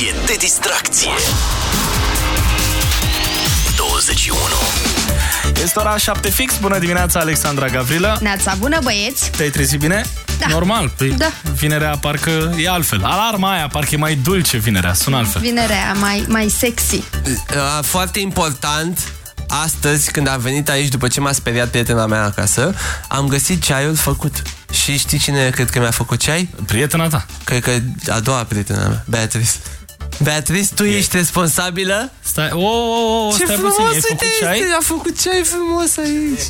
stație de distracție. 21. Este ora 7 fix. Bună dimineața, Alexandra Gavrilă. Neața bună, băieți! Te-ai trezit bine? Da. Normal. Păi Da. Vinerea parcă e altfel. Alarma aia parcă e mai dulce vinerea. Sună altfel. Vinerea mai, mai sexy. Uh, Foarte important, astăzi, când am venit aici, după ce m-a speriat prietena mea acasă, am găsit ceaiul făcut. Și știi cine cred că mi-a făcut ceai? Prietena ta. Cred că a doua prietena mea, Beatrice. Beatrice, tu ești responsabilă? Stai, o, o, o, Ce stai frumos, puțin, ai uite, făcut ceai? este, a făcut ceai frumos aici.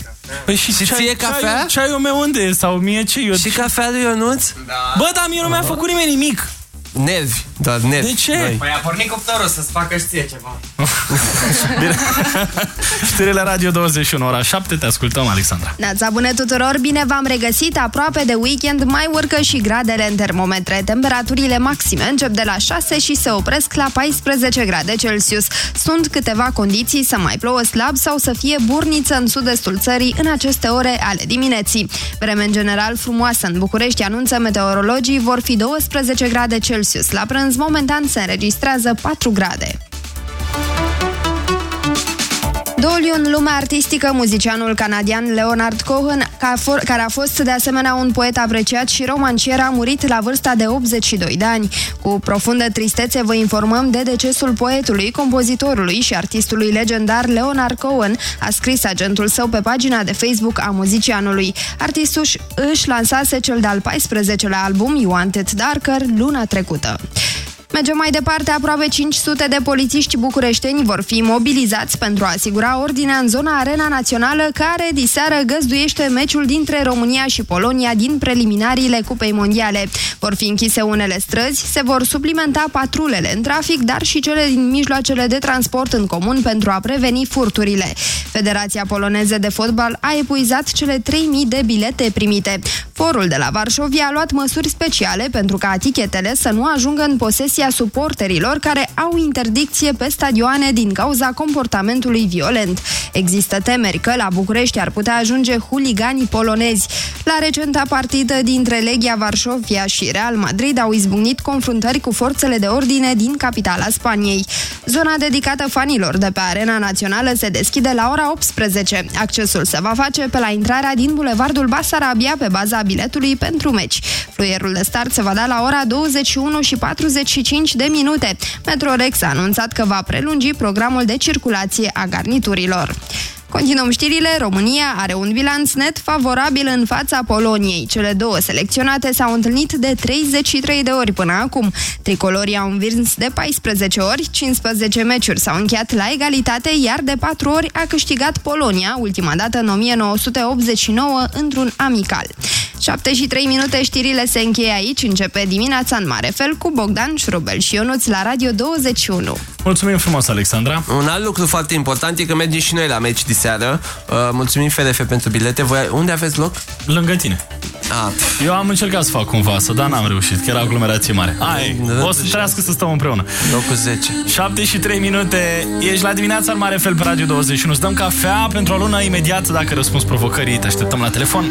Păi și, Și ceai- ție cafea? Ceaiul, ceaiul meu unde e? Sau mie ce? Eu... Și cafea lui Ionuț? Bă, dar mie nu mi-a făcut nimeni nimic. Nervi, doar nervi. De ce? Noi. Păi a pornit cuptorul să-ți facă și ție ceva. Bine. Știrile Radio 21, ora 7, te ascultăm, Alexandra. Neața bună tuturor, bine v-am regăsit aproape de weekend, mai urcă și gradele în termometre. Temperaturile maxime încep de la 6 și se opresc la 14 grade Celsius. Sunt câteva condiții să mai plouă slab sau să fie burniță în sud-estul țării în aceste ore ale dimineții. Vreme în general frumoasă în București, anunță meteorologii, vor fi 12 grade Celsius. La prânz, momentan se înregistrează 4 grade. Doliu în lumea artistică, muzicianul canadian Leonard Cohen, ca for- care a fost de asemenea un poet apreciat și romancier, a murit la vârsta de 82 de ani. Cu profundă tristețe vă informăm de decesul poetului, compozitorului și artistului legendar Leonard Cohen, a scris agentul său pe pagina de Facebook a muzicianului. Artistul își- își lansase cel de-al 14-lea album, You Want It Darker, luna trecută. Mergem mai departe, aproape 500 de polițiști bucureșteni vor fi mobilizați pentru a asigura ordinea în zona Arena Națională, care diseară găzduiește meciul dintre România și Polonia din preliminariile Cupei Mondiale. Vor fi închise unele străzi, se vor suplimenta patrulele în trafic, dar și cele din mijloacele de transport în comun pentru a preveni furturile. Federația Poloneză de Fotbal a epuizat cele 3000 de bilete primite. Forul de la Varșovia a luat măsuri speciale pentru ca tichetele să nu ajungă în posesia suporterilor care au interdicție pe stadioane din cauza comportamentului violent. Există temeri că la București ar putea ajunge huliganii polonezi. La recenta partidă dintre Legia Varșovia și Real Madrid au izbucnit confruntări cu forțele de ordine din capitala Spaniei. Zona dedicată fanilor de pe Arena Națională se deschide la ora 18. Accesul se va face pe la intrarea din Bulevardul Basarabia pe baza biletului pentru meci. Fluierul de start se va da la ora 21 și 45 de minute. Metrorex a anunțat că va prelungi programul de circulație a garniturilor. Continuăm știrile. România are un bilanț net favorabil în fața Poloniei. Cele două selecționate s-au întâlnit de 33 de ori până acum. Tricolorii au învins de 14 ori, 15 meciuri s-au încheiat la egalitate, iar de 4 ori a câștigat Polonia, ultima dată în 1989, într-un amical. 7 și 3 minute știrile se încheie aici, începe dimineața în mare fel cu Bogdan Șrubel și Ionuț la Radio 21. Mulțumim frumos, Alexandra. Un alt lucru foarte important e că mergem și noi la meci diseară. Uh, mulțumim FRF pentru bilete. Voi, unde aveți loc? Lângă tine. Ah, Eu am încercat să fac cumva să, dar n-am reușit, că era aglomerație mare. Ai, o să trească să stăm împreună. locul 10. 7 și 3 minute, ești la dimineața în mare fel pe Radio 21. Îți dăm cafea pentru o lună imediat dacă răspunzi provocării. Te așteptăm la telefon.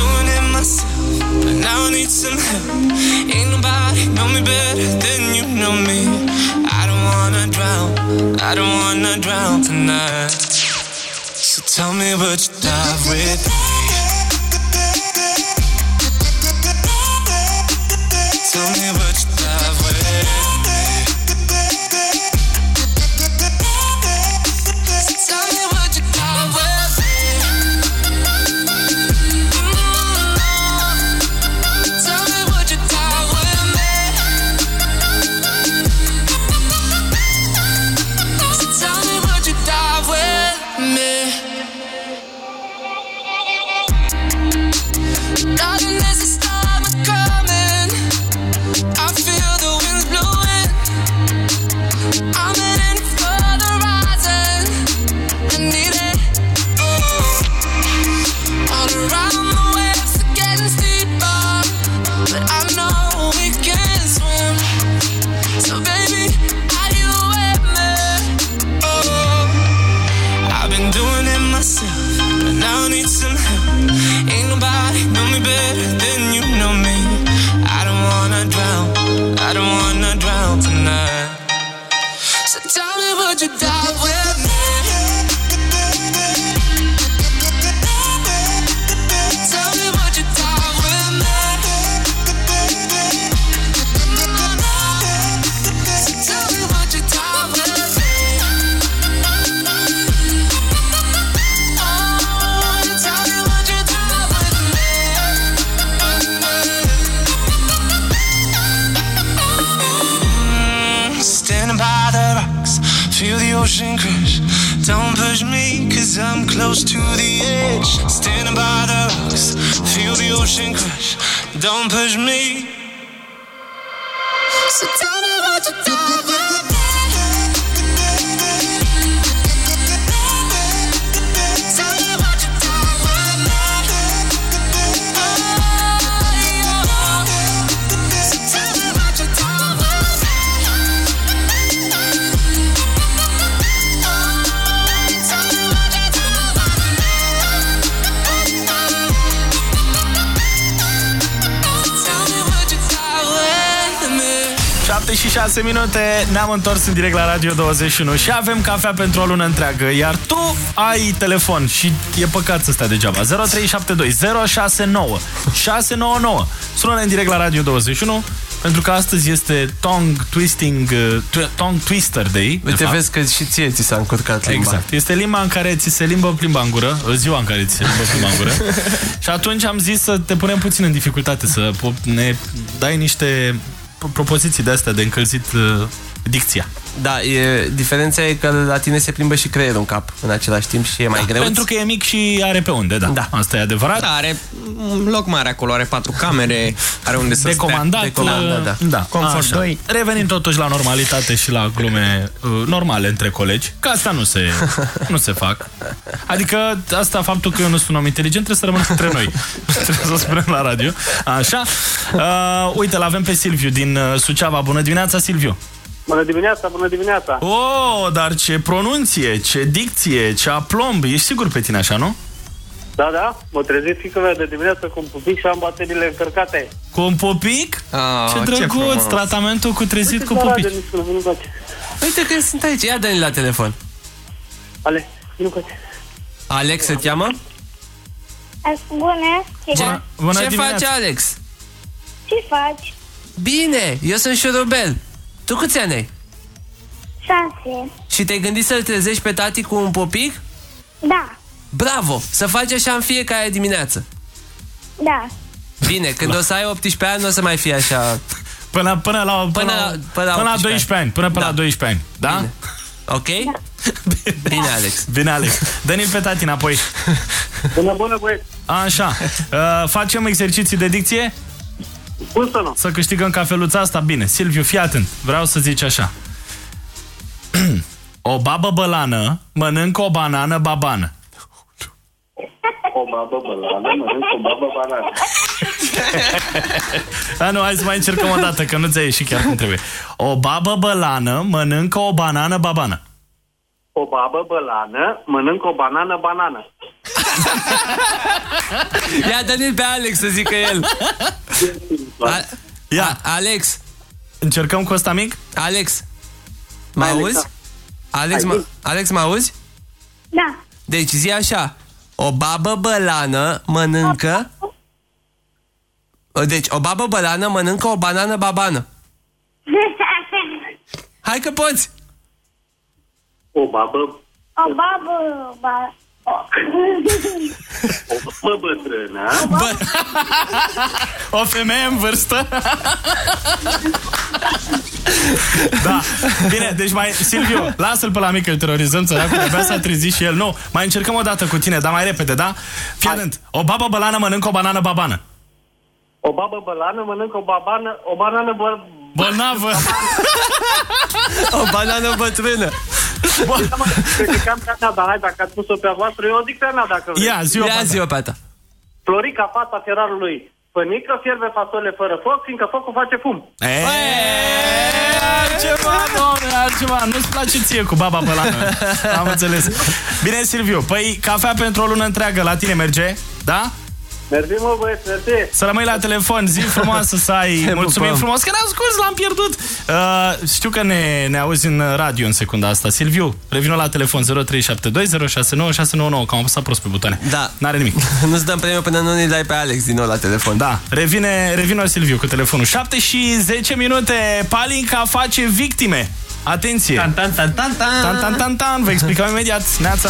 know me better than you know me. I don't wanna drown, I don't wanna drown tonight. So tell me would you dive with? Tell me Don't push me, cause I'm close to the edge. Standing by the rocks, feel the ocean crash. Don't push me. So 7 și 6 minute, ne-am întors în direct la Radio 21 și avem cafea pentru o lună întreagă, iar tu ai telefon și e păcat să stea degeaba. 0372 069 699. sună în direct la Radio 21 pentru că astăzi este Tongue Twisting, uh, tw- Tongue Twister Day. de Uite, fapt. vezi că și ție ți s-a încurcat limba. Exact. Este limba în care ți se limbă plimba în gură, ziua în care ți se limbă plimba în gură. și atunci am zis să te punem puțin în dificultate, să po- ne dai niște p- propoziții de astea de încălzit uh, dicția. Da, e, diferența e că la tine se plimbă și creierul în cap în același timp și e mai greu. Pentru că e mic și are pe unde, da. Da. Asta e adevărat. Da, are un loc mare acolo, are patru camere, are unde să de comandat, stea. De comandat, uh, da. da. Comfort Așa. 2. Revenim totuși la normalitate și la glume uh, normale între colegi, că asta nu se, nu se fac. Adică asta, faptul că eu nu sunt un om inteligent, trebuie să rămân între noi. trebuie să spunem la radio. Așa. Uh, uite, l-avem pe Silviu din uh, Suceava. Bună dimineața, Silviu! Bună dimineața, bună dimineața! Oh, dar ce pronunție, ce dicție, ce aplomb. Ești sigur pe tine așa, nu? Da, da, mă trezit fiică mea de dimineață cu un pupic și am bateriile încărcate. Cu un popic? Ah, ce ce drăguț, frumos. tratamentul cu trezit cu Da, pupic. de nici nu vin încoace. Uite că sunt aici, ia dă la telefon. Ale, vin încoace. Alex se cheamă? Bună, ce, Ce, bună ce dimineața. faci, Alex? ce faci? Bine, eu sunt șurubel. Tu câți ani ai? Șase. Și te-ai gândit să-l trezești pe tati cu un popic? Da, Bravo! Să faci așa în fiecare dimineață. da. Bine, când o să ai 18 ani, nu o să mai fie așa... Până, până la, până, Până la, la- până la până la 18 12 ani. Până, până Da. la 12 ani. Da? Bine. Ok? Bine, Alex. Bine, Alex. Dă-ne pe tati înapoi. Bună, bună, băieți! Așa. Uh, facem exerciții de dicție? Cum să nu? Să câștigăm cafeluța asta? Bine. Silviu, fii atent. Vreau să zici așa. o babă bălană mănâncă o banană babană. O babă bălană, mănânc o babă banană. Da, nu, hai să mai încercăm o dată, că nu ți-a ieșit chiar cum trebuie. O babă bălană mănâncă o banană babană. O babă bălană, mănânc o banană banană. Ia dă pe Alex să zică el. A Ia, Alex, încercăm cu ăsta mic? Alex, mă Alex, auzi? da. Alex, mă, Alex, mă auzi? Da. Deci zi așa, o babă bălană mănâncă... Deci, o babă bălană mănâncă o banană babană. Hai că poți! O babă, O babă, ba... o- o babă bătrână, O femeie în vârstă? da. Bine, deci mai... Silviu, lasă-l pe la mic, îl terorizăm, săracul, abia s-a trezit și el. Nu, mai încercăm o dată cu tine, dar mai repede, da? Fii atent. O babă bălană mănâncă o banană babană. o babă bălană, mănânc o babană, o banană bă... Bolnavă. O banană bătrână. Criticam pe a mea, dar hai, dacă ați pus-o pe a voastră, eu o zic pe a mea, dacă vreți. Ia, zi o Ia zi pe a ta. Florica, fata ferarului, pănică fierbe fasole fără foc, fiindcă focul face fum. Eee, altceva, domnule, altceva. Nu-ți place ție cu baba bălană. Am înțeles. Bine, Silviu, păi cafea pentru o lună întreagă la tine merge? Da? Mersi, mă, băieți, mersi. Să rămâi la telefon, zi frumoasă să ai. Mulțumim pupăm. frumos că ne-am scurs, l-am pierdut. Uh, știu că ne, ne auzi în radio în secunda asta. Silviu, revină la telefon 0372 069 699, că am apăsat prost pe butoane. Da. N-are nimic. Nu-ți dăm premiu până nu ne dai pe Alex din nou la telefon. Da, revine, revine Silviu cu telefonul. 7 și 10 minute, Palinca face victime. Atenție! Tan, tan, tan, tan, tan. Tan, tan, tan, tan. Vă explicăm imediat. Neața!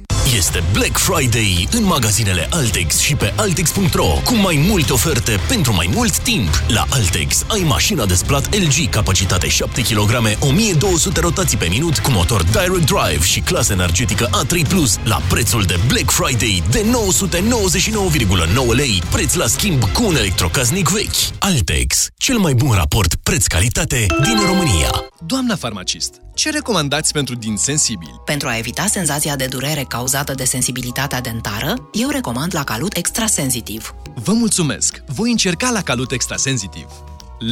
Este Black Friday în magazinele Altex și pe Altex.ro cu mai multe oferte pentru mai mult timp. La Altex ai mașina de spălat LG, capacitate 7 kg, 1200 rotații pe minut cu motor Direct Drive și clasă energetică A3+, la prețul de Black Friday de 999,9 lei, preț la schimb cu un electrocasnic vechi. Altex, cel mai bun raport preț-calitate din România. Doamna farmacist, ce recomandați pentru dinți sensibili? Pentru a evita senzația de durere cauzată de sensibilitatea dentară, eu recomand la Calut Extrasensitiv. Vă mulțumesc! Voi încerca la Calut Extrasensitiv.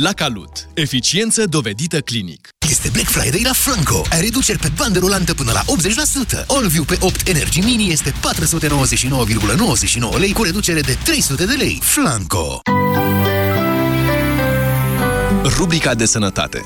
La Calut. Eficiență dovedită clinic. Este Black Friday la Flanco. Ai reduceri pe bandă rulantă până la 80%. AllView pe 8 Energy Mini este 499,99 lei cu reducere de 300 de lei. Flanco. Rubrica de sănătate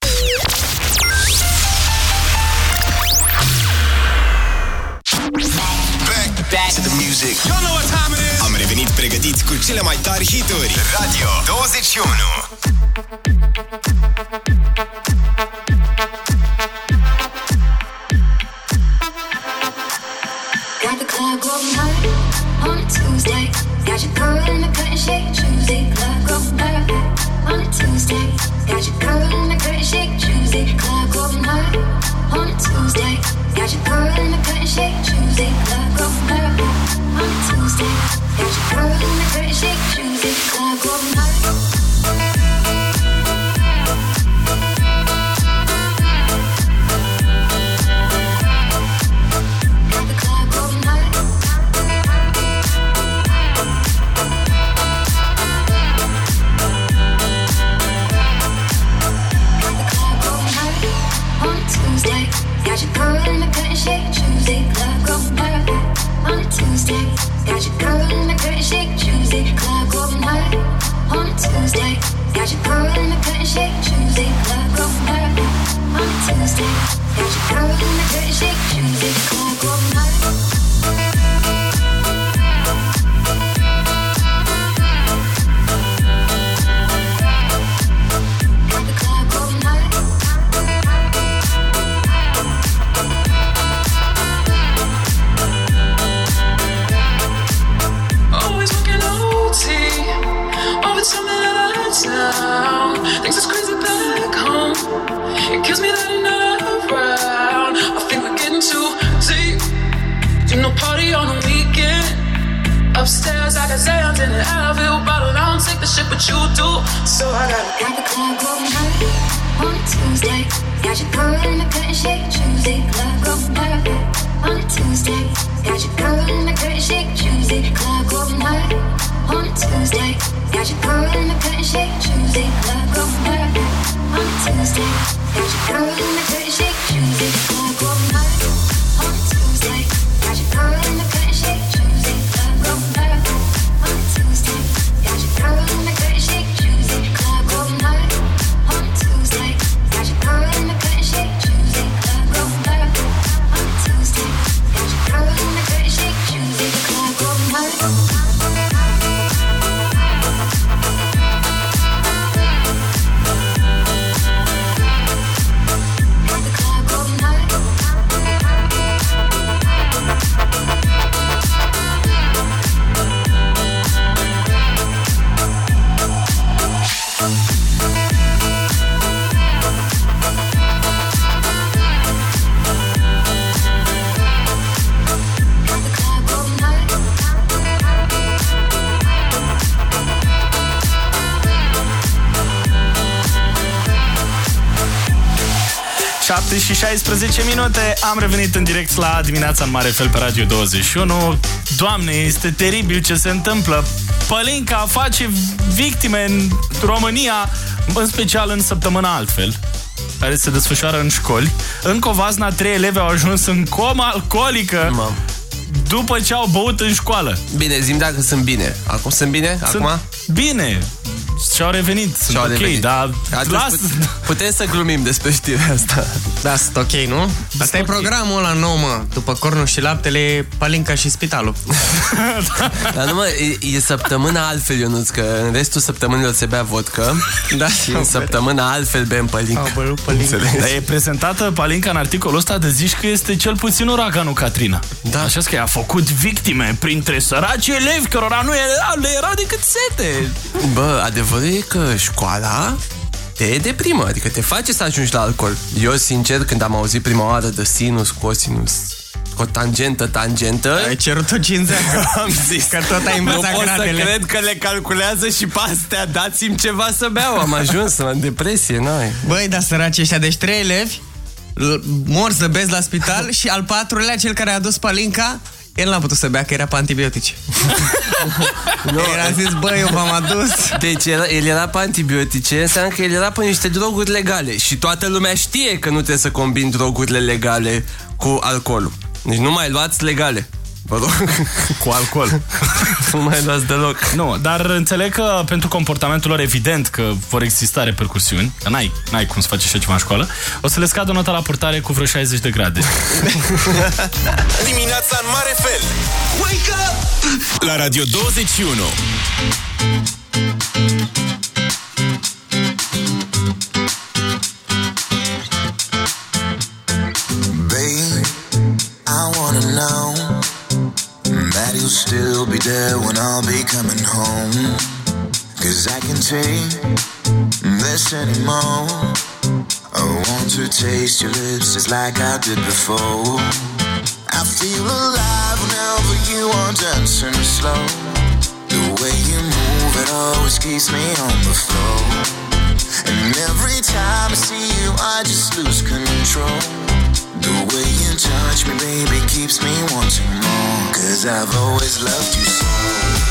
Back to the music. You know what time it is. Am revenit pregătiți cu cele mai tari hituri. Radio 21. Got the club going hard on a Tuesday. Got your girl in the cut and shake Tuesday. Club going hard on a Tuesday. Got your girl in the cut and shake Tuesday. Club going hard on a Tuesday. Got your girl in the cut and shake Tuesday. Tuesday. Got your girl in the and shake Tuesday. Club going Got your girl in the cut and shake Tuesday. Club going hard on a Tuesday. Got your girl in the cut and shake Tuesday. Club going hard on a Tuesday. Got your girl in the cut and shake Tuesday. Club going hard on a Tuesday. Got your girl in cut and shake Tuesday. Club going și 16 minute. Am revenit în direct la dimineața în mare fel pe Radio 21. Doamne, este teribil ce se întâmplă. Pălinca face victime în România, în special în săptămâna altfel care se desfășoară în școli. În Covasna, trei elevi au ajuns în comă alcoolică Mam. după ce au băut în școală. Bine, zim dacă sunt bine. Acum sunt bine? Sunt Acum? bine. Și-au revenit. Sunt Și-au ok, revenit. dar Atunci las... put- Putem să glumim despre știrea asta. Da, sunt ok, nu? Asta e programul ăla nou, mă. După cornul și laptele, palinca și spitalul. Dar nu mă, e, e săptămâna altfel, Ionuț, că în restul săptămânilor se bea vodcă Da. și în săptămâna altfel bem pălincă. Au băut palinca. Dar e prezentată Palinca în articolul ăsta de zici că este cel puțin uraganul Catrina. Da. Așa că a făcut victime printre săraci elevi cărora nu era, le era decât sete. Bă, adevărul e că școala te deprimă, adică te face să ajungi la alcool. Eu, sincer, când am auzit prima oară de sinus, cosinus, cu o tangentă, tangentă, Ai cerut o cinzeacă. am zis Că tot ai nu învățat pot să gradele. cred că le calculează și pe astea, dați-mi ceva să beau. Am ajuns în depresie, n-ai. Băi, dar săraci ăștia, deci trei elevi l- mor să bezi la spital și al patrulea, cel care a adus palinca, el n-a putut să bea, că era pe antibiotice. no. Era zis, băi, eu v-am adus. Deci el, el era pe antibiotice, înseamnă că el era pe niște droguri legale și toată lumea știe că nu trebuie să combin drogurile legale cu alcoolul. Deci nu mai luați legale. Vă rog. Cu alcool. nu mai luați deloc. Nu, dar înțeleg că pentru comportamentul lor evident că vor exista repercusiuni, că n-ai, n-ai cum să faci așa ceva în școală, o să le scadă nota la purtare cu vreo 60 de grade. Dimineața în mare fel Wake up! La Radio 21 still be there when I'll be coming home. Cause I can take this anymore. I want to taste your lips just like I did before. I feel alive whenever you are dancing slow. The way you move, it always keeps me on the floor. And every time I see you, I just lose control. The way you touch me, baby, keeps me wanting more. Cause I've always loved you so.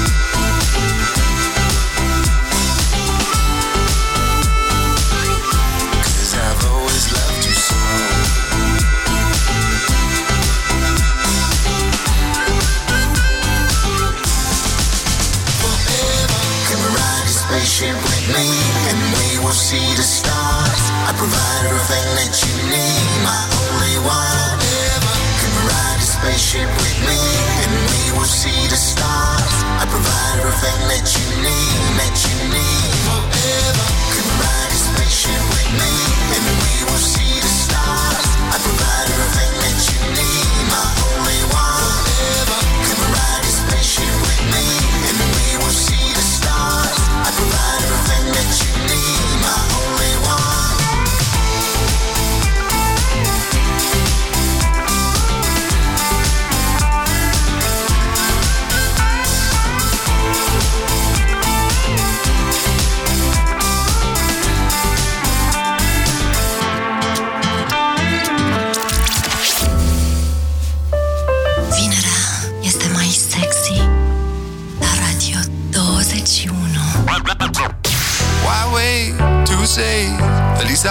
Spaceship with me, and we will see the stars. I provide everything that you need, my only one. Come ride this spaceship with me, and we will see the stars. I provide everything that you need, that you need. Forever, come ride this spaceship with me, and we will see the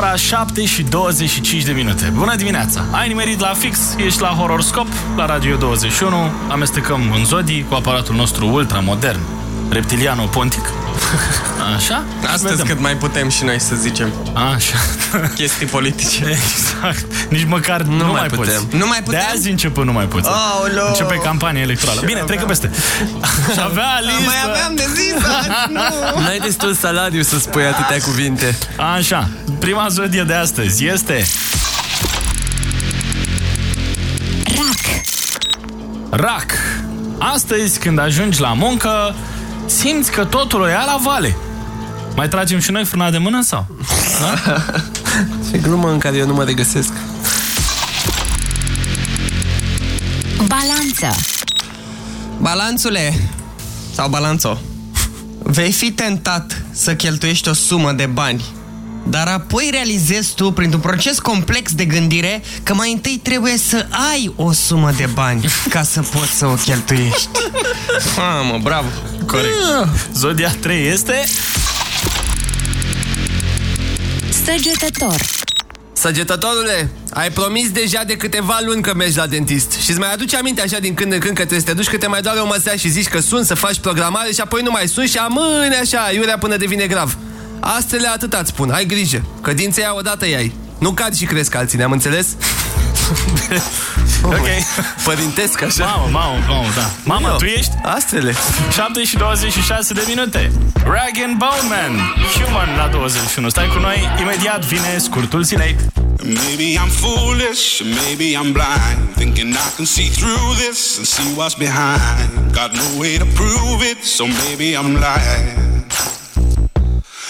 Ora 7 și 25 de minute. Bună dimineața! Ai nimerit la fix, ești la Horoscop, la Radio 21. Amestecăm în zodii cu aparatul nostru ultramodern, reptiliano pontic. Așa? Astăzi Vedem. cât mai putem și noi să zicem. Așa. Chestii politice. Exact. Nici măcar nu, nu mai, mai putem. poți. Nu mai putem? De azi începe nu mai poți. Aoleo! Începe campania electorală. Și Bine, aveam. trec peste. Și avea listă. Mai aveam de zis azi, nu! N-ai destul salariu să spui atâtea cuvinte. Așa, prima zodie de astăzi este... Rac. Rac. Astăzi, când ajungi la muncă, simți că totul o ia la vale. Mai tragem și noi frâna de mână sau? Da? Ce glumă în care eu nu mă regăsesc. Balanță. Balanțule sau balanțo, vei fi tentat să cheltuiești o sumă de bani, dar apoi realizezi tu, printr-un proces complex de gândire, că mai întâi trebuie să ai o sumă de bani ca să poți să o cheltuiești. Mamă, bravo! Corect. Zodia 3 este... Săgetător. Săgetătorule, ai promis deja de câteva luni că mergi la dentist și îți mai aduce aminte așa din când în când că trebuie să te duci că te mai doare o măsea și zici că sun să faci programare și apoi nu mai sun și amâne așa, iurea până devine grav. Astfel atât îți spun, ai grijă, că dinții aia odată ai. Nu cad și cresc alții, ne-am înțeles? ok. Părintesc, așa. Mamă, mamă, mamă, da. Mama, Eu, tu ești? Astfele. 7 și 26 de minute. Rag and Bone Man, Human la 21. Stai cu noi, imediat vine scurtul zilei. Maybe I'm foolish, maybe I'm blind, thinking I can see through this and see what's behind. Got no way to prove it, so maybe I'm lying.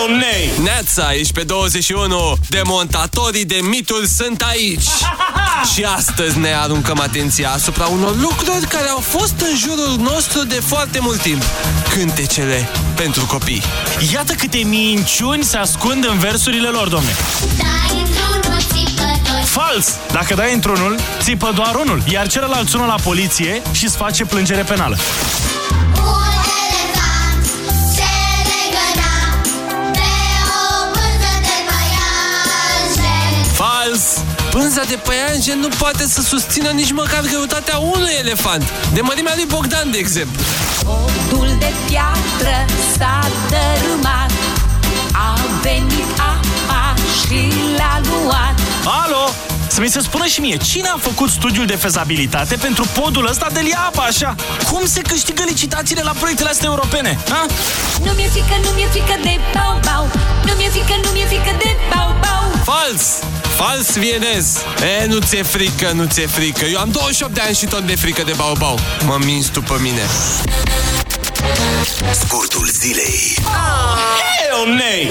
Hell nay! Neața, ești pe 21. Demontatorii de mituri sunt aici. Și astăzi ne aruncăm atenția asupra unor lucruri care au fost în jurul nostru de foarte mult timp. Cântecele pentru copii. Iată câte minciuni se ascund în versurile lor, domne. Fals! Dacă dai într-unul, țipă doar unul, iar celălalt sună la poliție și îți face plângere penală. Pânza de păianjen nu poate să susțină nici măcar greutatea unui elefant. De mărimea lui Bogdan, de exemplu. Podul de piatră s-a dărâmat A venit apa și l-a luat Alo! Să mi se spună și mie, cine a făcut studiul de fezabilitate pentru podul ăsta de lia apa așa? Cum se câștigă licitațiile la proiectele astea europene? Ha? Nu mi-e frică, nu mi-e frică de bau-bau Nu mi-e frică, nu mi-e frică de bau-bau Fals! Fals vienez! E, nu ți-e frică, nu ți-e frică. Eu am 28 de ani și tot de frică de bau-bau. Mă minți tu pe mine. Scurtul zilei. Hell nay!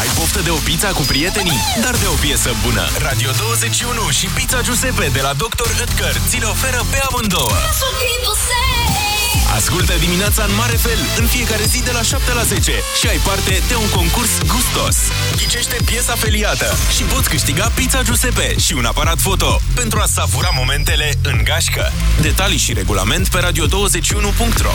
Ai poftă de o pizza cu prietenii? Dar de o piesă bună. Radio 21 și Pizza Giuseppe de la Dr. Edgar ți le oferă pe amândouă. Ascultă dimineața în mare fel, în fiecare zi de la 7 la 10 și ai parte de un concurs gustos. Ghicește piesa feliată și poți câștiga pizza Giuseppe și un aparat foto pentru a savura momentele în gașcă. Detalii și regulament pe radio21.ro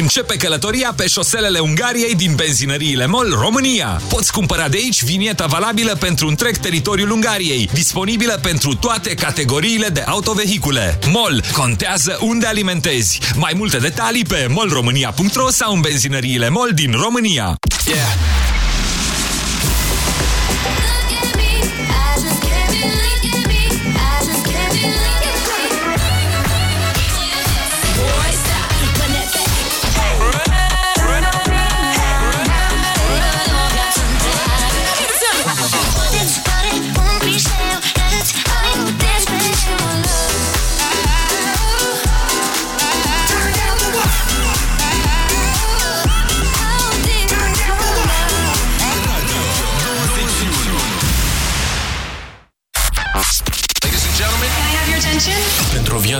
Începe călătoria pe șoselele Ungariei din benzinăriile MOL România. Poți cumpăra de aici vinieta valabilă pentru întreg teritoriul Ungariei, disponibilă pentru toate categoriile de autovehicule. MOL contează unde alimentezi. Mai multe detalii pe molromânia.ro sau în benzinăriile MOL din România. Yeah.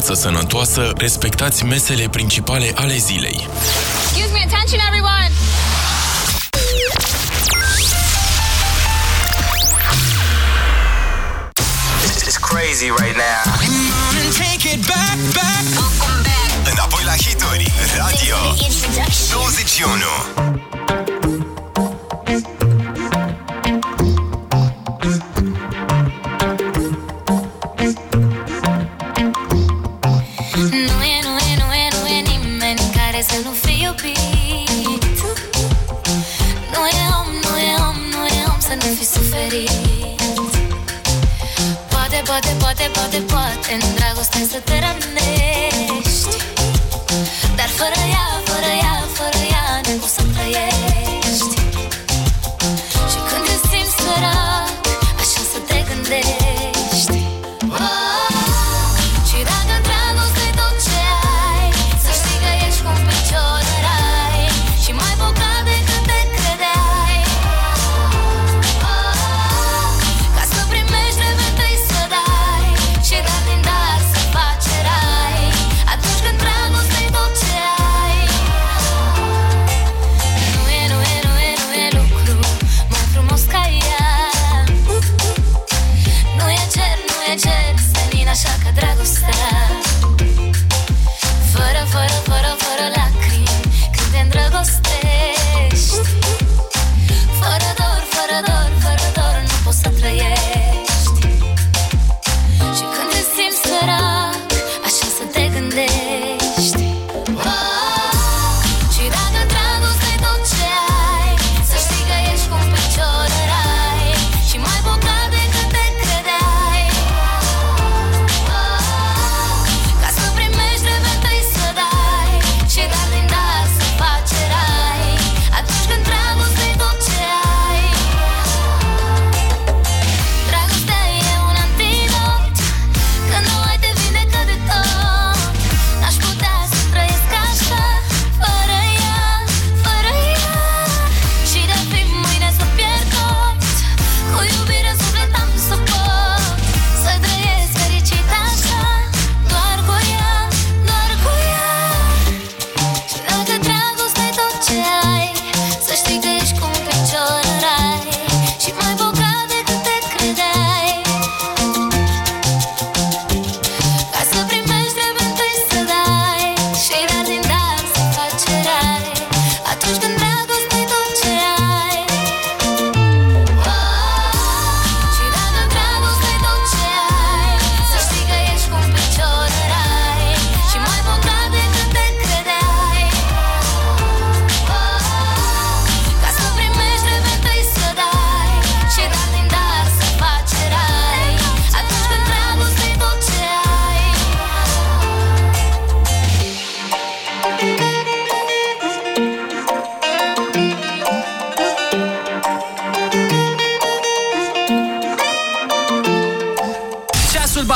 Viață sănătoasă, respectați mesele principale ale zilei. Excuse me, attention everyone! This is crazy right now. Take it back, back. Înapoi la hituri, Radio 21. Poate, poate, poate, poate în dragoste să te rănești. Dar fără ea,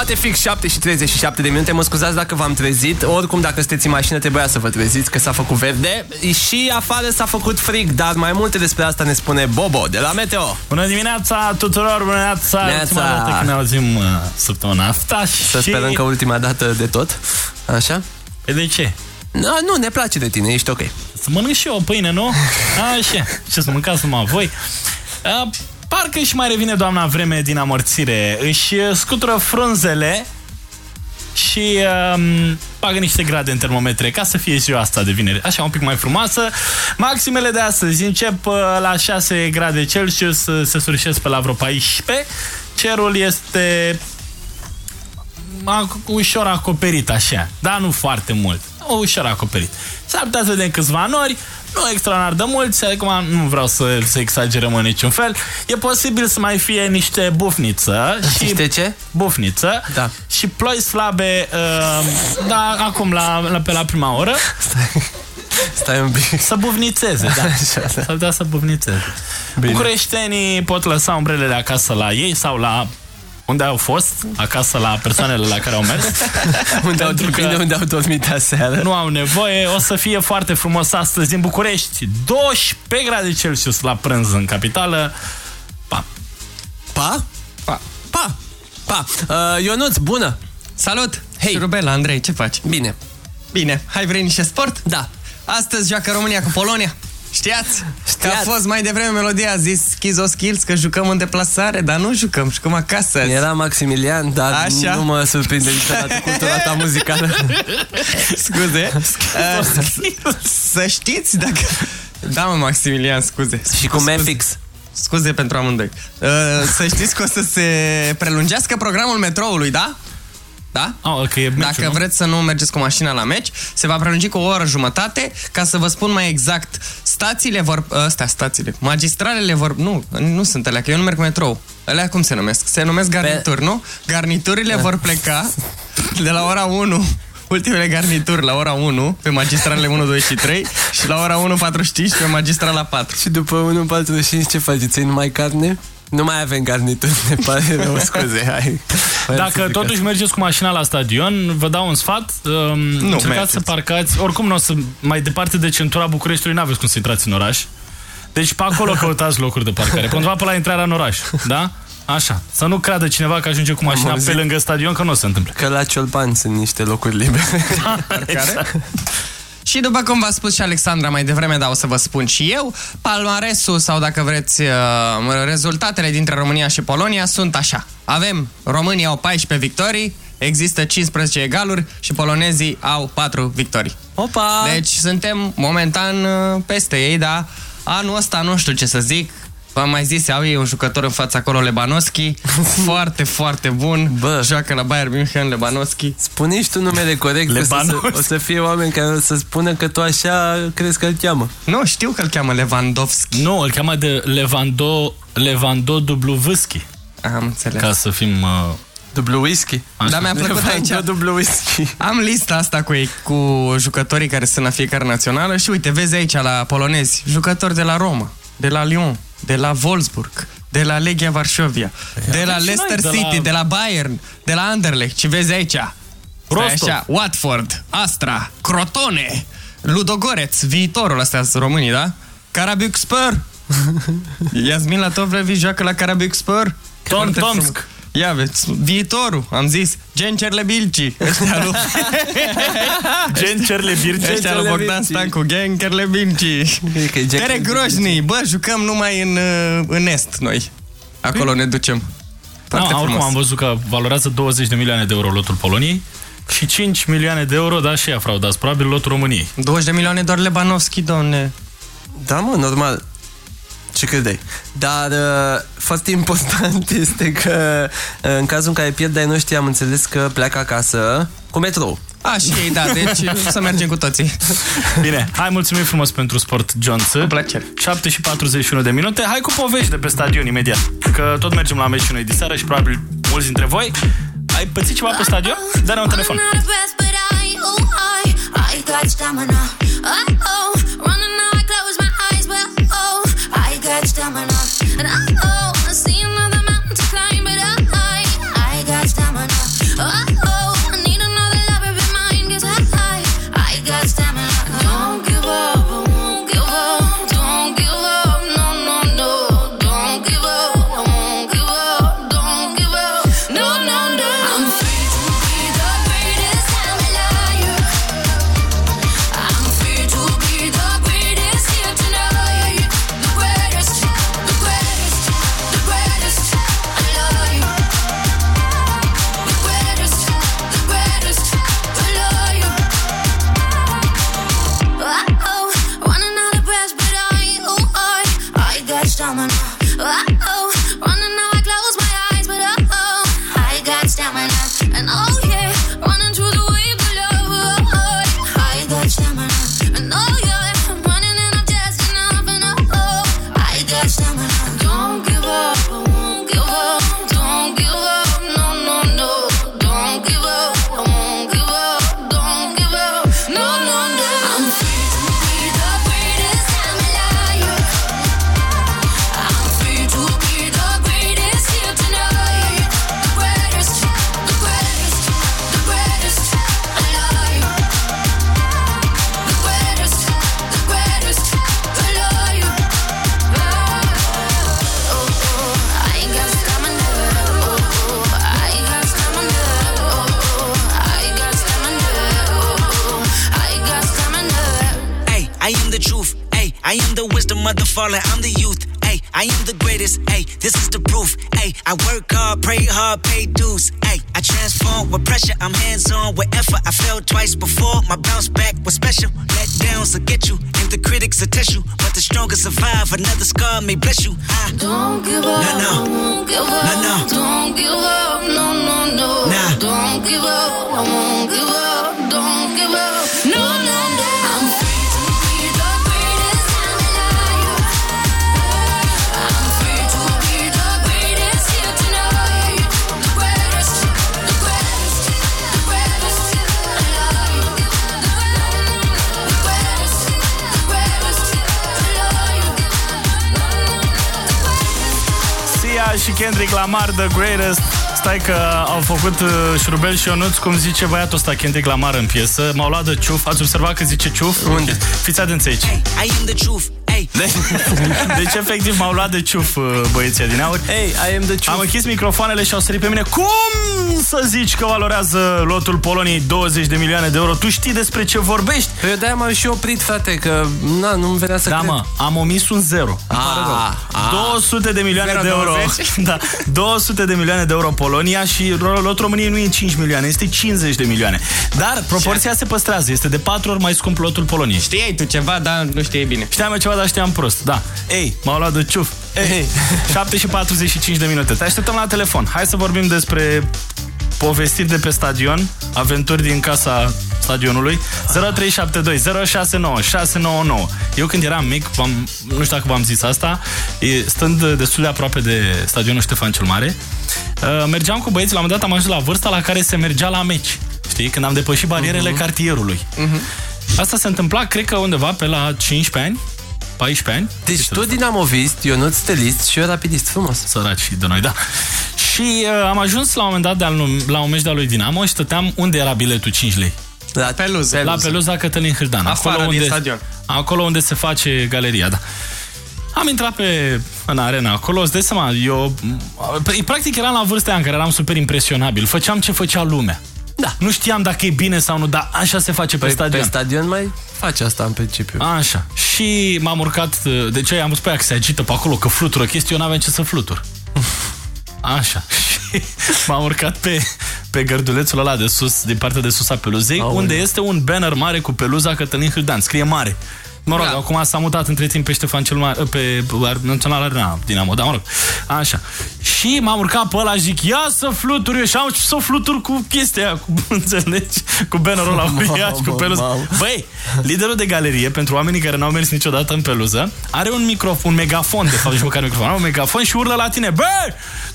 Poate fix 7 și 37 de minute, mă scuzați dacă v-am trezit. Oricum, dacă sunteți în mașină, trebuia să vă treziți, că s-a făcut verde. Și afară s-a făcut frig, dar mai multe despre asta ne spune Bobo de la Meteo. Bună dimineața tuturor, bună dimineața! Neața! Ultima dată când ne auzim uh, săptămâna asta și... Să sperăm că ultima dată de tot. Așa? E de ce? No, nu, ne place de tine, ești ok. Să mănânc și eu o pâine, nu? Așa, ce să mâncați numai voi. Uh, parcă și mai revine doamna vreme din amorțire. Își scutură frunzele și um, bagă niște grade în termometre ca să fie ziua asta de vineri. Așa, un pic mai frumoasă. Maximele de astăzi încep uh, la 6 grade Celsius, uh, se surșesc pe la vreo 14. Cerul este ac- ușor acoperit așa, dar nu foarte mult. Ușor acoperit. S-ar putea să vedem câțiva nori, nu extraordinar de mulți, acum nu vreau să, să exagerăm în niciun fel. E posibil să mai fie niște bufniță. Și Niște ce? Bufniță. Da. Și ploi slabe, uh, da, acum la, la, pe la prima oră. Stai un pic. Să bufnițeze, da. S-ar putea să bufnițeze. Bine. Bucureștenii pot lăsa umbrelele acasă la ei sau la unde au fost, acasă la persoanele la care au mers. unde, au, Pentru că bine, unde au dormit aseară. nu au nevoie. O să fie foarte frumos astăzi în București. 12 grade Celsius la prânz în capitală. Pa! Pa? Pa! Pa! Pa! Uh, Ionuț, bună! Salut! Hei! Șurubel, Andrei, ce faci? Bine. Bine, hai vrei niște sport? Da. Astăzi joacă România cu Polonia. Știați? Că Știați. a fost mai devreme melodia, a zis Schizo Skills că jucăm în deplasare, dar nu jucăm, jucăm acasă. azi. Era Maximilian, dar Așa. nu mă surprinde niciodată cultura ta muzicală. Scuze. Uh, să știți dacă... Da, mă, Maximilian, scuze. Și cu Scuze. Mefix. Scuze pentru amândoi. Uh, să știți că o să se prelungească programul metroului, da? Da? Oh, okay, e meciul, Dacă nu? vreți să nu mergeți cu mașina la meci, se va prelungi cu o oră jumătate, ca să vă spun mai exact, stațiile vor... Astea, stațiile. Magistralele vor... Nu, nu sunt alea, că eu nu merg cu metrou. Alea cum se numesc? Se numesc garnituri, nu? Garniturile vor pleca de la ora 1 ultimele garnituri la ora 1 pe magistralele 1, 2 și 3 și la ora 1.45 pe magistrala 4. Și după 1.45 ce faceți? Numai carne? Nu mai avem garnituri, ne pare rău, scuze, hai. Dacă totuși mergeți cu mașina la stadion, vă dau un sfat. Um, încercați mergeți. să parcați. Oricum, nu o să, mai departe de centura Bucureștiului, n-aveți cum să intrați în oraș. Deci pe acolo căutați locuri de parcare. Undeva pe la intrarea în oraș. Da? Așa. Să nu creadă cineva că ajunge cu mașina auzit. pe lângă stadion, că nu o se întâmplă. Că la Ciolpan sunt niște locuri libere. Exact. Și după cum v-a spus și Alexandra mai devreme, dar o să vă spun și eu, palmaresul sau dacă vreți uh, rezultatele dintre România și Polonia sunt așa. Avem România au 14 victorii, există 15 egaluri și polonezii au 4 victorii. Opa! Deci suntem momentan uh, peste ei, dar anul ăsta nu știu ce să zic. V-am mai zis, au ei un jucător în fața acolo, Lebanovski, foarte, foarte bun. Bă. Joacă la Bayern München, Lebanovski. Spune și tu numele corect, o să, Lebanovski. o să fie oameni care o să spună că tu așa crezi că îl cheamă. Nu, știu că îl cheamă Lewandowski. Nu, îl cheamă de Levando, Levando Dublovski. Am înțeles. Ca să fim... Uh, Dublu whisky. Așa. Dar mi-a plăcut aici. Dublu whisky. Am lista asta cu, ei, cu jucătorii care sunt la fiecare națională și uite, vezi aici la polonezi, jucători de la Roma, de la Lyon, de la Wolfsburg, de la Legia Varsovia, de la avem și Leicester noi, de la- City, de la Bayern, de la Anderlecht. Și vezi aici, Stai Rostov. așa, Watford, Astra, Crotone, Ludogoreț, viitorul ăsta sunt românii, da? Karabük Spur. Iasmin Latovlevi joacă la Karabük Spur. Tom Foarte Tomsk. Frumos. Ia vezi, viitorul, am zis, Gencerle Bilci, ăștia lui, Gen Cerle Birce. ăștia lui Bogdan Stancu, Gencerle Bilci. că e Jack- Tere Grojni, bă, jucăm numai în, uh, în Est noi. Acolo ne ducem. Da, Foarte oricum frumos. am văzut că valorează 20 de milioane de euro lotul Poloniei și 5 milioane de euro, da, și ea fraudați, probabil lotul României. 20 de milioane doar Lebanovski, domne. Da, mă, normal. Ce credeai? Dar uh, foarte important este că uh, în cazul în care pierd ai noștri am înțeles că pleacă acasă cu metrou. A, și ei, da, deci să mergem cu toții. Bine, hai mulțumim frumos pentru sport, John Cu plăcere. 7 și 41 de minute. Hai cu povești de pe stadion imediat. Că tot mergem la meci și noi diseară și probabil mulți dintre voi. Ai pățit ceva pe stadion? Dă-ne un telefon. I'm not a best, but I, oh, I, I got stamina. Oh, oh, And oh, The Greatest. Stai că au făcut uh, șurubel și Ionuț, cum zice băiatul ăsta Kendrick Lamar în piesă. M-au luat de ciuf. Ați observat că zice ciuf? Unde? Fiți atenți aici. I am the truth. Hey. Deci efectiv m-au luat de ciuf uh, băieții din aur. Hey, I am the ciuf. Am închis microfoanele și au sărit pe mine. Cum să zici că valorează lotul Poloniei 20 de milioane de euro? Tu știi despre ce vorbești? Păi eu de-aia m-am și oprit, frate, că na, nu-mi venea să Da, cred. mă, am omis un zero. Îmi pare rău. 200 de milioane de euro. 0,20? Da, 200 de milioane de euro Polonia și lotul României nu e 5 milioane, este 50 de milioane. Dar proporția se păstrează, este de 4 ori mai scump lotul Poloniei. Știai tu ceva, dar nu știai bine. Știam eu ceva, dar știam prost. Da. Ei, m-au luat de ciuf. Ei, 7 și 45 de minute. Te așteptăm la telefon. Hai să vorbim despre povestiri de pe stadion, aventuri din casa stadionului 0372 069 699 Eu când eram mic, am nu știu dacă v-am zis asta e, Stând destul de aproape de stadionul Ștefan cel Mare uh, Mergeam cu băieții, la un moment dat am ajuns la vârsta la care se mergea la meci Știi? Când am depășit barierele Mhm. cartierului Asta se întâmpla, cred că undeva pe la 15 ani 14 ani Deci tu dinamovist, Ionut stelist și eu rapidist, frumos. Săraci de noi, da. Și uh, am ajuns la un moment dat de al, la un meci de-a lui Dinamo și stăteam unde era biletul 5 lei. La Peluză. La Peluza Cătălin Hârdan. Afară din unde, stadion. Acolo unde se face galeria, da. Am intrat pe, în arena acolo, îți dai seama, eu... p- Practic eram la vârsta aia în care eram super impresionabil. Făceam ce făcea lumea. Da. Nu știam dacă e bine sau nu, dar așa se face pe Păi, stadion. Pe stadion mai face asta în principiu. Așa. Și m-am urcat, de ce am spus pe aia că se agită pe acolo, că flutură chestii, eu n-aveam ce să flutur. Așa. Și m-am urcat pe, pe gărdulețul ăla de sus, din partea de sus a peluzei, Aoleu. unde este un banner mare cu peluza Cătălin Hâldan. Scrie mare. Mă rog, Da. acum s-a mutat între timp pe Ștefan cel Mare, pe Național Arena Dinamo, da, mă rog. Așa. Și m-am urcat pe ăla, zic, ia să fluturi eu și am început să fluturi cu chestia aia, cu, înțelegi? Cu bannerul ăla uriaș, cu Mamă, peluză. mamă. Băi, liderul de galerie, pentru oamenii care n-au mers niciodată în peluză, are un microfon, un megafon, de fapt, nici măcar microfon, are un megafon și urlă la tine, bă,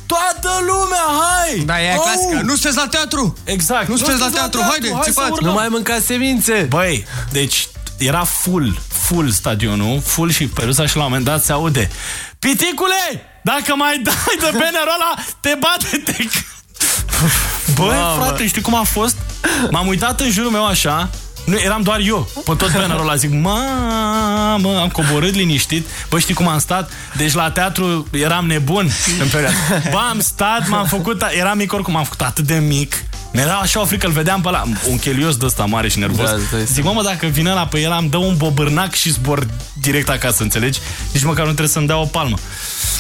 toată lumea, hai! Da, e Au! clasică. Nu sunteți la teatru! Exact. Nu sunteți la teatru, haide, hai să țipați! urlăm. Nu mai mânca semințe! Băi, deci era full, full stadionul, full și perusa și la un moment dat se aude Piticule, dacă mai dai de bannerul ăla, te bate, te... Băi, Mamă. frate, știi cum a fost? M-am uitat în jurul meu așa nu, eram doar eu, pe tot bannerul ăla Zic, mamă, am coborât liniștit Bă, știi cum am stat? Deci la teatru eram nebun în perioada Bă, am stat, m-am făcut Eram mic oricum, m-am făcut atât de mic mi-era așa o frică, îl vedeam pe ăla Un chelios de ăsta mare și nervos Da, da, Zic, mă, dacă vine la pe el Am dă un bobârnac și zbor direct acasă, înțelegi? Nici măcar nu trebuie să-mi dea o palmă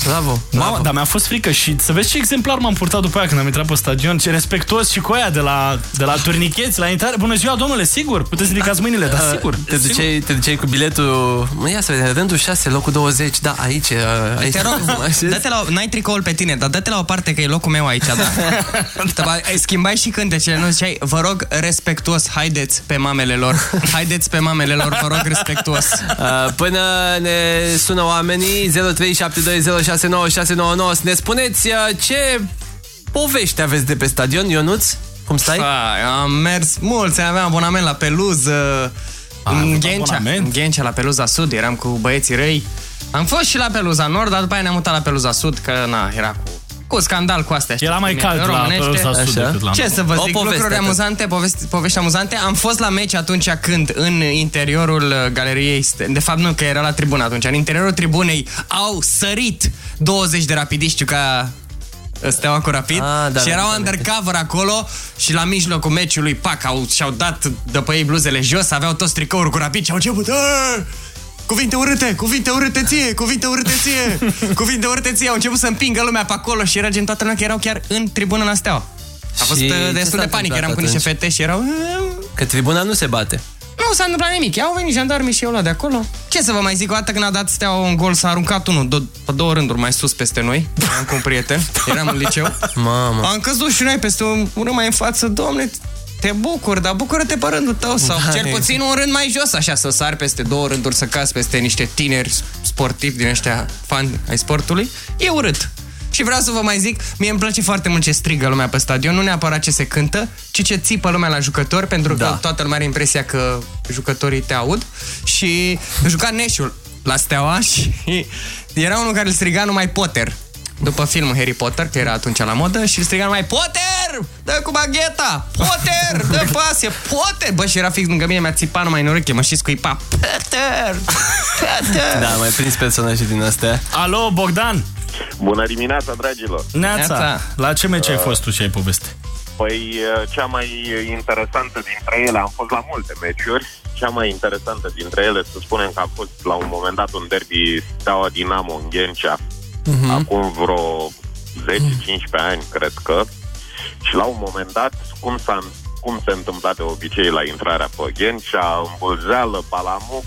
Bravo, Mamă, dar mi-a fost frică și să vezi ce exemplar m-am purtat după aia când am intrat pe stadion, ce respectuos și cu aia de la, de la turnicheți, la intrare. Bună ziua, domnule, sigur, puteți să ridicați mâinile, dar sigur. Te duceai, te duceai cu biletul Mă, ia să vedem, rândul 6, locul 20 Da, aici, aici Te rog, mă așez. dă-te la, n-ai tricoul pe tine, dar dă-te la o parte că e locul meu aici, da? Te ba- Schimbai și cântecele, nu ziceai, vă rog, respectuos, haideți pe mamele lor, haideți pe mamele lor, vă rog, respectuos. Uh, Până ne sună oamenii 0372069699 Să ne spuneți uh, ce povești aveți de pe stadion, Ionuț? Cum stai? Fa, am mers mulți, aveam abonament la peluză, în avut Ghencea, abonament? în Ghencea, la peluza sud, eram cu băieții răi. Am fost și la peluza nord, dar după aia ne-am mutat la peluza sud, că na, era cu, cu scandal cu astea. Era mai cald la românește. Peluza Sud Așa. decât la Ce noi. să vă O zic, poveste lucruri atât. amuzante, povesti, povești amuzante. Am fost la meci atunci când în interiorul uh, galeriei, st- de fapt nu, că era la tribună atunci, în interiorul tribunei au sărit 20 de rapidiști ca Steaua cu Rapid Ah, da, și da, erau da, undercover acolo și la mijlocul meciului, pac, au, și-au dat de pe ei bluzele jos, aveau toți tricouri cu Rapid și au început "Aaaa! Cuvinte urâte, cuvinte urâte ție, cuvinte urâte ție, cuvinte urâte ție. Au început să împingă lumea pe acolo și era gen toată lumea că erau chiar în tribună la Steaua. A fost Și uh, ce destul s-a de panică, întâmplat eram cu niște atunci? fete și erau... Că tribuna nu se bate. Nu s-a întâmplat nimic. Au venit jandarmii și eu luat de acolo. Ce să vă mai zic, o dată când a dat steaua un gol, s-a aruncat unul do- pe două rânduri mai sus peste noi. Eram cu un prieten, eram în liceu. Mamă. Am căzut și noi peste un ură mai în față. Domne, te bucur, dar bucură-te pe rândul tău sau Da, cel puțin un rând mai jos, așa, să sari peste două rânduri, să cazi peste niște tineri sportivi din ăștia fani ai sportului. E urât. Și vreau să vă mai zic, mie îmi place foarte mult ce strigă lumea pe stadion, nu neapărat ce se cântă, ci ce țipă lumea la jucători, pentru că Da. toată lumea are impresia că jucătorii te aud. Și juca Neșul la Steaua și era unul care îl striga numai Potter. După filmul Harry Potter, că era atunci la modă, și îl striga numai Potter! Dă cu bagheta! Potter! Dă pase! Potter! Bă, și era fix lângă mine, mi-a țipat numai în ureche, mă și scuipa Potter! Potter! Da, mai prins personaje din astea. Alo, Bogdan! Bună dimineața, dragilor! Neața, Neața. la ce meci ai fost tu și ai poveste? Păi, cea mai interesantă dintre ele, am fost la multe meciuri, cea mai interesantă dintre ele, să spunem că a fost la un moment dat un derby Steaua Dinamo în Ghencea, Mhm. acum vreo 10-15 ani, cred că, și la un moment dat, cum s-a cum se întâmpla de obicei la intrarea pe Ghencea, îmbulzeală, balamuc,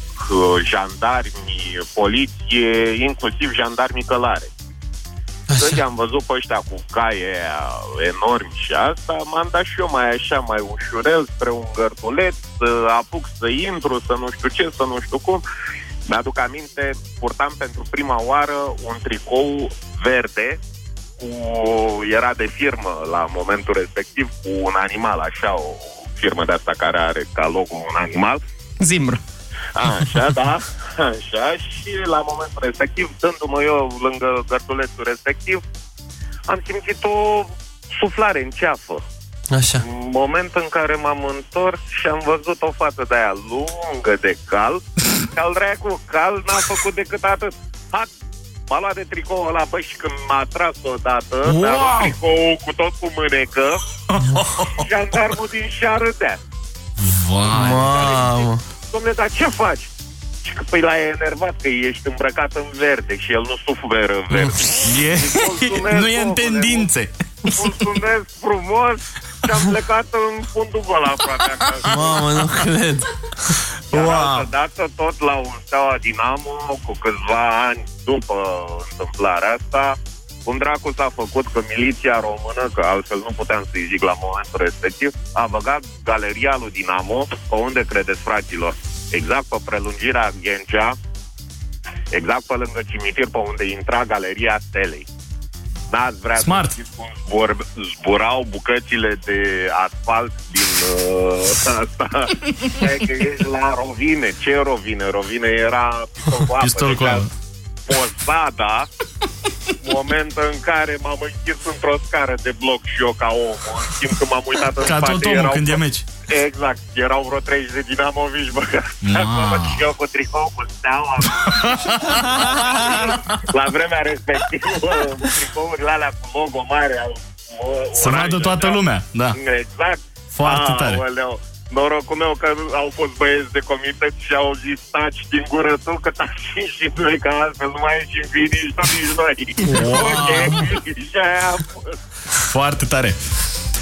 jandarmi, poliție, inclusiv jandarmi călare. Când am văzut pe ăștia cu caie aia enormi și asta, m-am dat și eu mai așa, mai ușurel spre un gărtuleț, să apuc să intru, să nu știu ce, să nu știu cum. Mi-aduc aminte, purtam pentru prima oară un tricou verde, cu, era de firmă la momentul respectiv, cu un animal, așa, o firmă de asta care are ca logo un animal. Zimbru. Așa, da, așa, și la momentul respectiv, dându-mă eu lângă gărdulețul respectiv, am simțit o suflare în ceafă. Așa. În moment în care m-am întors și am văzut o față de aia lungă de cal, și al dracu cal n-a făcut decât atât. Hac, m-a luat de tricou ăla, bă, și când m-a tras odată, Wow! mi-a luat tricou cu tot cu mânecă, jandarmul din și-a râdea. Vai. Mamă. Dom'le, dar ce faci? Și că păi l-ai enervat că ești îmbrăcat în verde și el nu suferă în verde. E, Mulțumesc, nu e în omule, tendințe. Mulțumesc frumos și am plecat în fundul gol aproape acasă. Mamă, nu cred. Iar Wow. altă dată, tot la un Steaua Dinamo, cu câțiva ani după întâmplarea asta, cum dracu s-a făcut că miliția română, că altfel nu puteam să-i zic la momentul respectiv, a băgat galeria lui Dinamo, pe unde credeți, fraților? Exact pe prelungirea Ghencea, exact pe lângă cimitir, pe unde intra galeria Stelei. N-ați vrea Smart. să știți cum zbor, zburau bucățile de asfalt din uh, asta. Stai că ești la rovine. Ce rovine? Rovine era pistol cu apă. Pistol cu Deci, apă. Posada, moment în care m-am închis într-o scară de bloc și eu ca om. În timp când m-am uitat în Ca spate, tot omul erau când e meci. Exact, erau vreo 30 de dinamovici băgați Mamă. acolo și eu cu tricou cu steaua. La vremea respectivă, tricourile alea cu logo mare al uh, Să oranj, vadă toată așa. lumea, da. Exact. Foarte tare. Aoleu. Norocul meu că au fost băieți de comitet și au zis taci din gură tu că taci și noi că altfel nu mai ieșim bine nici tu nici noi. Wow. Ok, și aia a fost. Foarte tare.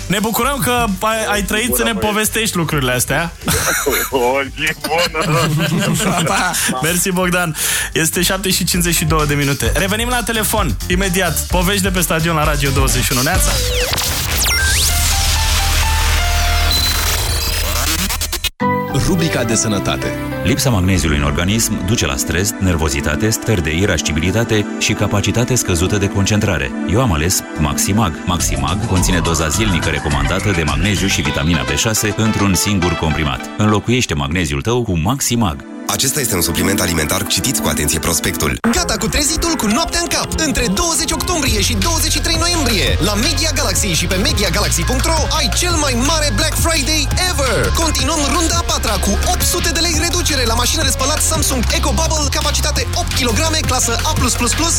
Ne bucurăm că ai, ai trăit să ne povestești lucrurile astea. O zi bună! Mersi, Bogdan. Este 7 și 52 de minute. Revenim la telefon, imediat. Povești de pe stadion la Radio 21. Neața. Rubrica de sănătate. Lipsa magneziului în organism duce la stres, nervozitate, stări de irascibilitate și capacitate scăzută de concentrare. Eu am ales Maximag. Maximag conține doza zilnică recomandată de magneziu și vitamina B6 într-un singur comprimat. Înlocuiește magneziul tău cu Maximag. Acesta este un supliment alimentar. Citiți cu atenție prospectul. Gata cu trezitul cu noaptea în cap! Între 20 octombrie și 23 noiembrie, la Media Galaxy și pe MediaGalaxy.ro ai cel mai mare Black Friday ever! Continuăm runda a patra cu 800 de lei reducere la mașină de spălat Samsung EcoBubble, capacitate 8 kg, clasă A+++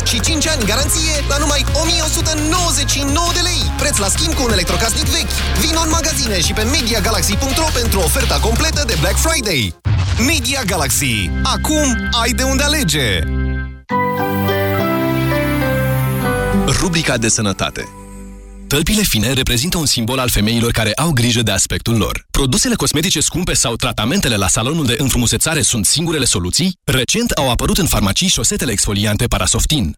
și 5 ani garanție la numai 1199 de lei. Preț la schimb cu un electrocasnic vechi. Vino în magazine și pe MediaGalaxy.ro pentru oferta completă de Black Friday. Media Galaxy. Acum ai de unde alege! Rubrica de sănătate Tălpile fine reprezintă un simbol al femeilor care au grijă de aspectul lor. Produsele cosmetice scumpe sau tratamentele la salonul de înfrumusețare sunt singurele soluții? Recent au apărut în farmacii șosetele exfoliante Parasoftin.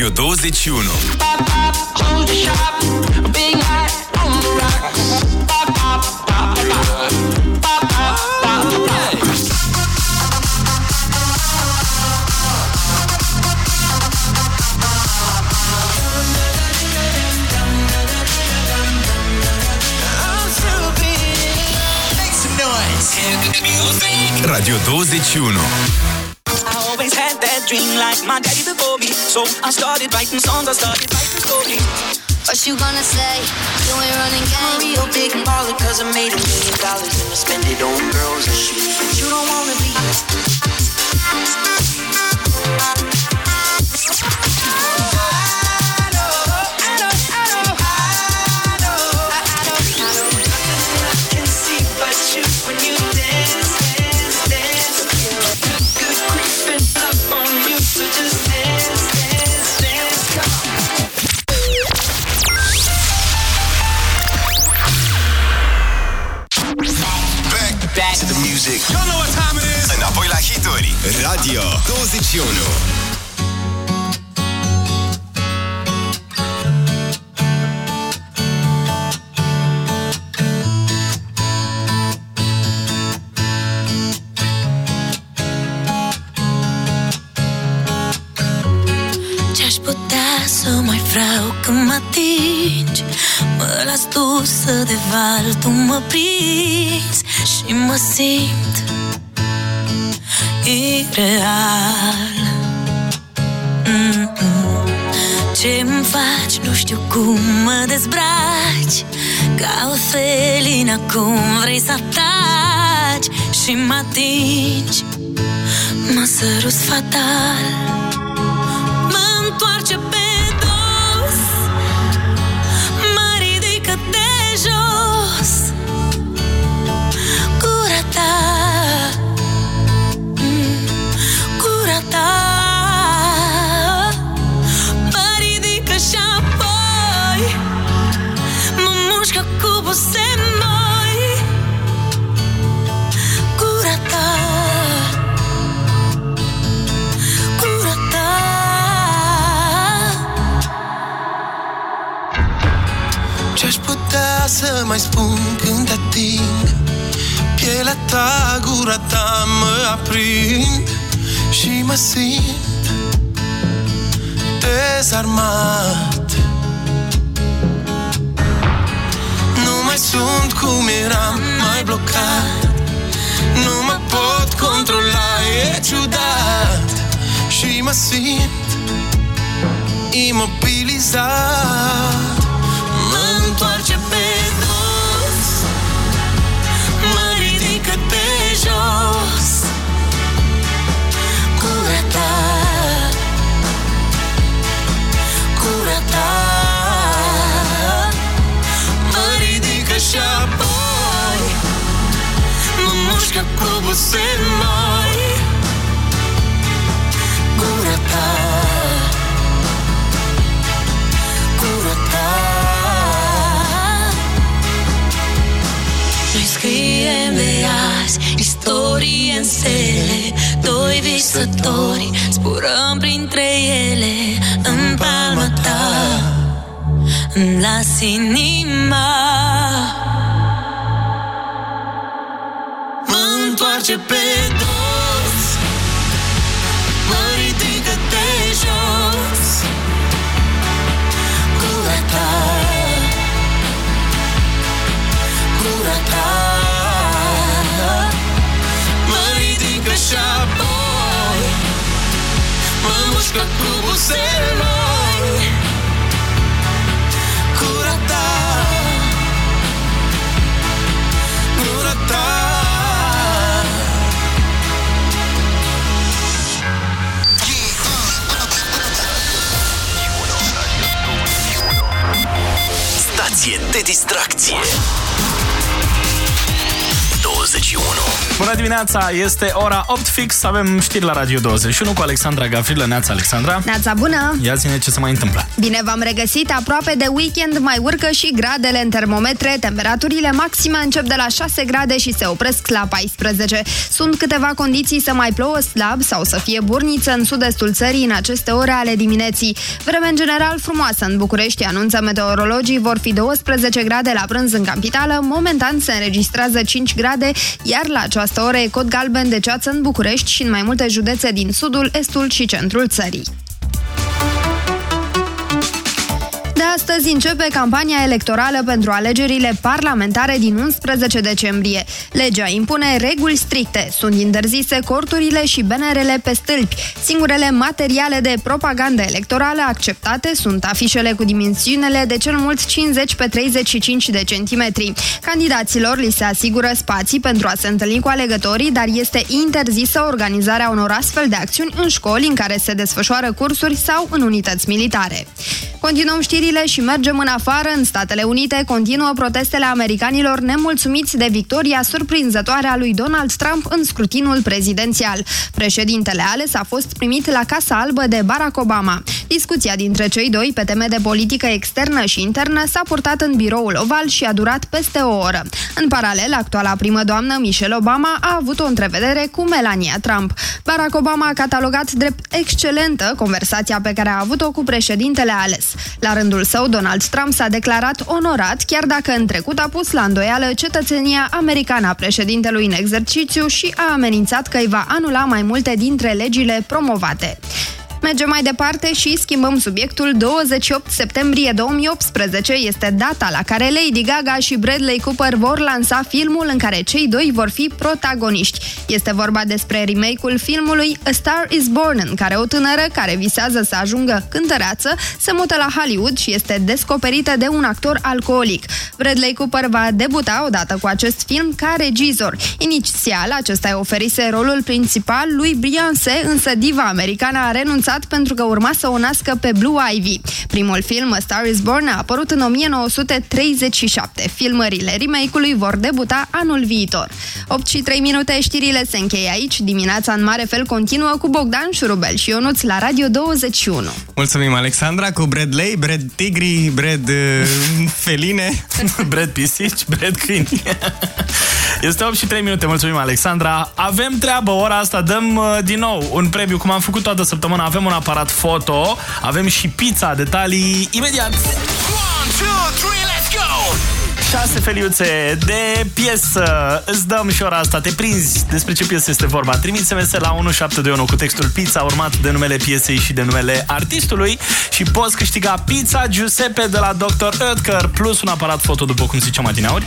Radio 21 Hold the shop, big hat on the rock. Pop, pop, pop, pop. Pop, pop, pop, pop. I'm still being Make some noise. Radio 21 I always had that dream like my daddy before me. So I started writing songs, I started writing stories. What you gonna say? You ain't running I'm game. real big baller cause I made a million dollars and I spend it on girls and shoes. But you don't wanna be atingi. Mă las dusă de val, tu mă prinzi Și mă simt ireal. Mm-mm. Ce-mi faci, nu știu cum mă dezbraci. Ca o felină cum vrei să ataci Și mă atingi. Mă sărus fatal mai spun când te ating. Pielea ta, gura ta mă aprind Și mă simt dezarmat. Nu mai sunt cum eram, mai blocat. Nu mă pot controla, e ciudat. Și mă simt imobilizat și apoi Mă mușcă cu busel noi. Gura ta Gura ta. Noi scriem de azi istorie în stele Doi visători zburăm printre ele În palma ta îmi las inima Mă întoarce pe dos. Mă ridică de jos. Gura ta. Gura ta. Mă ridică și apoi. Mă mușcă cu busel Stație de distracție. 21 Bună dimineața, este ora 8 fix, avem știri la Radio 21 cu Alexandra Gavrilă. Neața, Alexandra. Neața bună! Ia ține ce se mai întâmplă. Bine v-am regăsit, aproape de weekend mai urcă și gradele în termometre, temperaturile maxime încep de la 6 grade și se opresc la 14. Sunt câteva condiții să mai plouă slab sau să fie burniță în sud-estul țării în aceste ore ale dimineții. Vreme în general frumoasă în București, anunță meteorologii, vor fi 12 grade la prânz în capitală, momentan se înregistrează 5 grade, iar la această oră e cod galben de ceață în București și în mai multe județe din sudul, estul și centrul țării. De astăzi începe campania electorală pentru alegerile parlamentare din 11 decembrie. Legea impune reguli stricte. Sunt interzise corturile și banerele pe stâlpi. Singurele materiale de propagandă electorală acceptate sunt afișele cu dimensiunile de cel mult 50 pe 35 de centimetri. Candidaților li se asigură spații pentru a se întâlni cu alegătorii, dar este interzisă organizarea unor astfel de acțiuni în școli în care se desfășoară cursuri sau în unități militare. Continuăm știrile și mergem în afară. În Statele Unite continuă protestele americanilor nemulțumiți de victoria surprinzătoare a lui Donald Trump în scrutinul prezidențial. Președintele ales a fost primit la Casa Albă de Barack Obama. Discuția dintre cei doi pe teme de politică externă și internă s-a purtat în biroul oval și a durat peste o oră. În paralel, actuala primă doamnă Michelle Obama a avut o întrevedere cu Melania Trump. Barack Obama a catalogat drept excelentă conversația pe care a avut-o cu președintele ales. La rândul său, Donald Trump s-a declarat onorat, chiar dacă în trecut a pus la îndoială cetățenia americană a președintelui în exercițiu și a amenințat că îi va anula mai multe dintre legile promovate. Mergem mai departe și schimbăm subiectul. 28 septembrie 2018 este data la care Lady Gaga și Bradley Cooper vor lansa filmul în care cei doi vor fi protagoniști. Este vorba despre remake-ul filmului A Star is Born, în care o tânără care visează să ajungă cântăreață se mută la Hollywood și este descoperită de un actor alcoolic. Bradley Cooper va debuta odată cu acest film ca regizor. Inițial, acesta îi oferise rolul principal lui Beyoncé, însă diva americană a renunțat pentru că urma să o nască pe Blue Ivy. Primul film, A Star is Born, a apărut în 1937. Filmările remake-ului vor debuta anul viitor. 8 și 3 minute, știrile se încheie aici. Dimineața în mare fel continuă cu Bogdan Șurubel și Ionuț la Radio 21. Mulțumim, Alexandra, cu Brad Lay, Brad Tigri, Brad uh, Feline. Brad Pisici, Brad Câini. Este 8 și 3 minute, mulțumim, Alexandra. Avem treabă, ora asta dăm uh, din nou un premiu, cum am făcut toată săptămâna. Avem un aparat foto, avem și pizza, detalii imediat. let's go! Șase feliuțe de piesă Îți dăm și ora asta, te prinzi Despre ce piesă este vorba Trimiți SMS la 1721 cu textul pizza Urmat de numele piesei și de numele artistului Și poți câștiga pizza Giuseppe de la Dr. Oetker Plus un aparat foto, după cum ziceam adineauri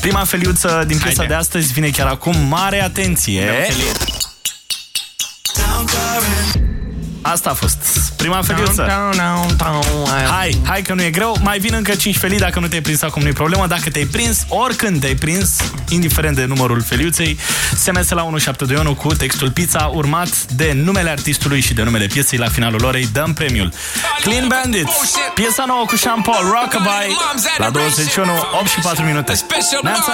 Prima feliuță din piesa Haide. de astăzi Vine chiar acum, mare atenție Asta a fost prima feliuță. Hai, hai că nu e greu. Mai vin încă 5 felii dacă nu te-ai prins acum, nu e problemă. Dacă te-ai prins, oricând te-ai prins, indiferent de numărul feliuței, SMS la 1721 cu textul pizza, urmat de numele artistului și de numele piesei. La finalul orei dăm premiul. Clean Bandits, piesa nouă cu Sean Paul, Rockabye, la 21, 8 și 4 minute. Neața!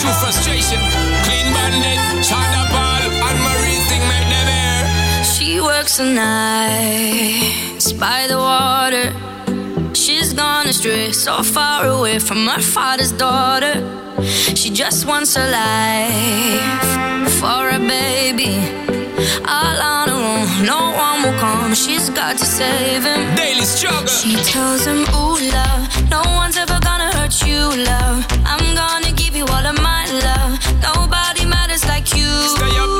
True frustration, clean bandit, China Paul, and Marie thing make them air. She works the nights by the water. She's gone astray, so far away from her father's daughter. She just wants a life for a baby. All on her own, no one will come. She's got to save him. Daily struggle. She tells him, Ooh, love, no one's ever gonna hurt you, love. I'm gonna you all of my love. Nobody matters like you.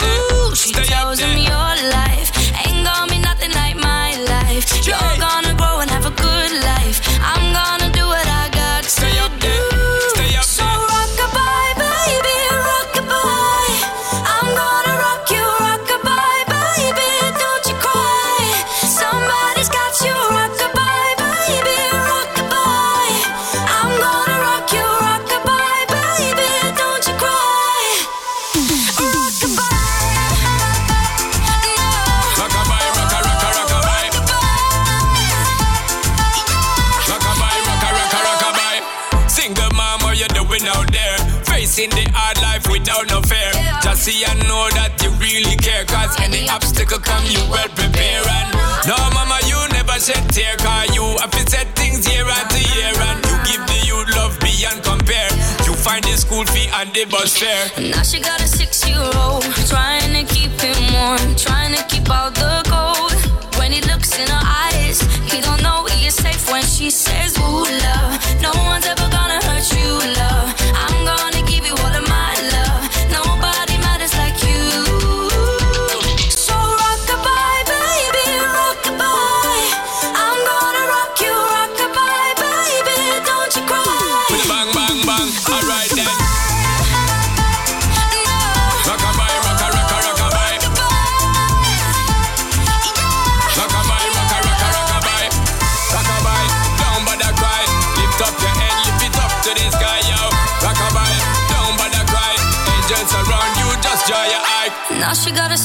The bus fare. Now she got a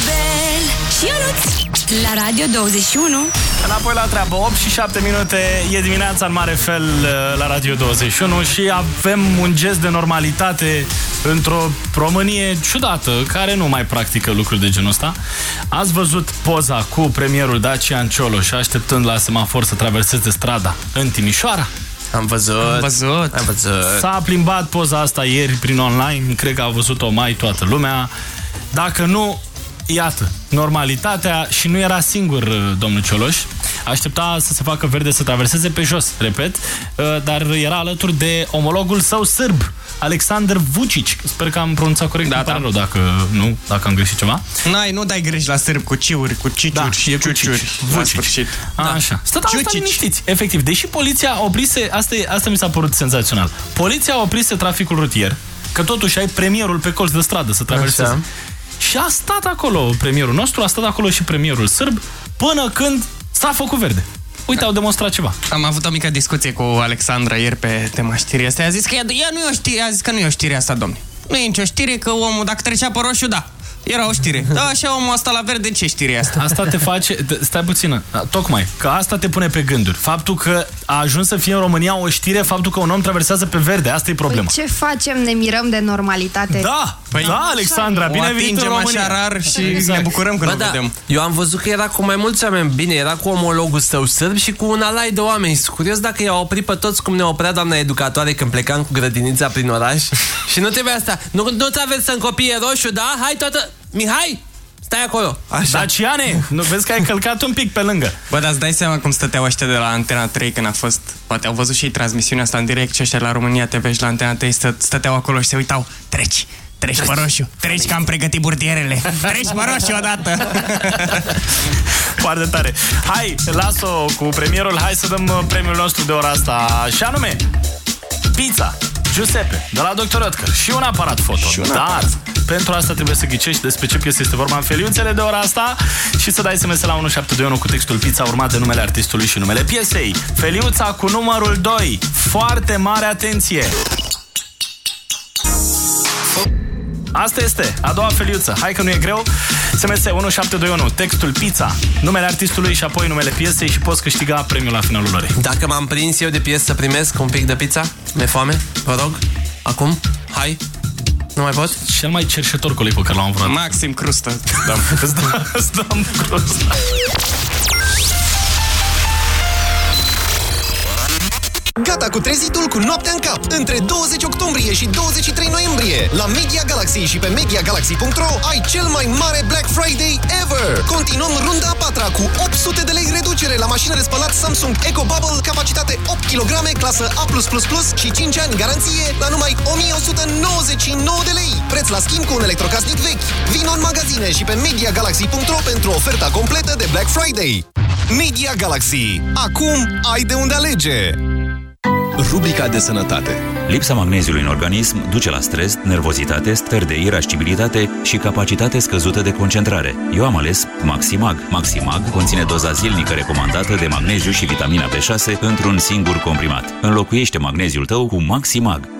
Șurubel Și Ionuț La Radio 21 Înapoi la treabă, 8 și 7 minute E dimineața în mare fel uh, la Radio 21 Și avem un gest de normalitate Într-o Românie ciudată Care nu mai practică lucruri de genul ăsta Ați văzut poza cu premierul Dacian Cioloș Așteptând la semafor să traverseze strada În Timișoara Am văzut. Am văzut. Am văzut. S-a plimbat poza asta ieri prin online Cred că a văzut-o mai toată lumea Dacă nu, iată, normalitatea Și nu era singur uh, domnul Cioloș aștepta să se facă verde să traverseze pe jos, repet, uh, dar era alături de omologul său sârb, Alexander Vucic. Sper că am pronunțat corect, da, pare rău dacă nu, dacă am greșit ceva. N-ai, nu dai greș la sârb cu ciuri, cu ciciuri Da, și e cu ciuciuri. cici. La Vucic. sfârșit. A, Așa. Stăteau asta Ciucici. liniștiți, efectiv. Deși poliția oprise, asta, e- asta mi s-a părut senzațional. Poliția oprise traficul rutier, că totuși ai premierul pe colț de stradă să traverseze. Așa. Și a stat acolo premierul nostru, a stat acolo și premierul sârb, până când s-a făcut verde. Uite, au demonstrat ceva. Am avut o mică discuție cu Alexandra ieri pe tema știrii astea. A zis că ea, ea nu e o știre, a zis că nu e o știre asta, domne. Nu e nicio știre că omul, dacă trecea pe roșu, da. Era o știre. Da, așa omul asta la verde, ce știre e asta? Asta te face... t- Stai puțin. Da, Tocmai. Că asta te pune pe gânduri. Faptul că a ajuns să fie în România o știre, faptul că un om traversează pe verde. Asta e problema. Păi ce facem? Ne mirăm de normalitate. Da! Păi, da, Alexandra, O bine ai venit în atingem România. așa rar și Exact. ne bucurăm că Bă, nu da, vedem. eu am văzut că era cu mai mulți oameni. Bine, era cu omologul său sârb și cu un alai de oameni. Sunt curios dacă i-au oprit pe toți cum ne oprea doamna educatoare când plecam cu grădinița prin oraș. și nu trebuie asta. Nu, nu traversăm copiii roșu, da? Hai toată... Mihai, stai acolo. Așa. Daciane, nu vezi că ai călcat un pic pe lângă. Bă, dar îți dai seama cum stăteau ăștia de la Antena 3 când a fost... Poate au văzut și ei transmisiunea asta în direct și ăștia la România TV și la Antena 3 stă, stăteau acolo și se uitau. Treci, treci pe roșu, treci că am pregătit burdierele. Treci pe roșu odată. Foarte tare. Hai, las-o cu premierul, hai să dăm uh, premiul nostru de ora asta. Și anume, pizza. Giuseppe, de la Dr. Oetker și un aparat foto. Și un Dar aparat. pentru asta trebuie să ghicești despre ce piesă este vorba în feliuțele de ora asta și să dai SMS la 1721 cu textul pizza urmat de numele artistului și numele piesei. Feliuța cu numărul 2. Foarte mare atenție! Asta este, a doua feliuță. Hai că nu e greu. SMS 1721, textul pizza, numele artistului și apoi numele piesei și poți câștiga premiul la finalul orei. Dacă m-am prins eu de piesă să primesc un pic de pizza, mi-e foame, vă rog, acum, hai, nu mai pot? Cel mai cerșetor coleg pe care l-am avut. Maxim Crustă. Da. Îți dăm, îți dăm crustă. Gata cu trezitul cu noaptea în cap! Între 20 octombrie și 23 noiembrie la Media Galaxy și pe MediaGalaxy.ro ai cel mai mare Black Friday ever! Continuăm runda a patra cu 800 de lei reducere la mașină de spălat Samsung Eco Bubble, capacitate 8 kg, clasă A+++ și 5 ani garanție la numai 1199 de lei. Preț la schimb cu un electrocasnic vechi. Vino în magazine și pe MediaGalaxy.ro pentru oferta completă de Black Friday. Media Galaxy. Acum ai de unde alege! Rubrica de sănătate. Lipsa magneziului în organism duce la stres, nervozitate, stări de irascibilitate și capacitate scăzută de concentrare. Eu am ales Maximag. Maximag conține doza zilnică recomandată de magneziu și vitamina B6 într-un singur comprimat. Înlocuiește magneziul tău cu Maximag.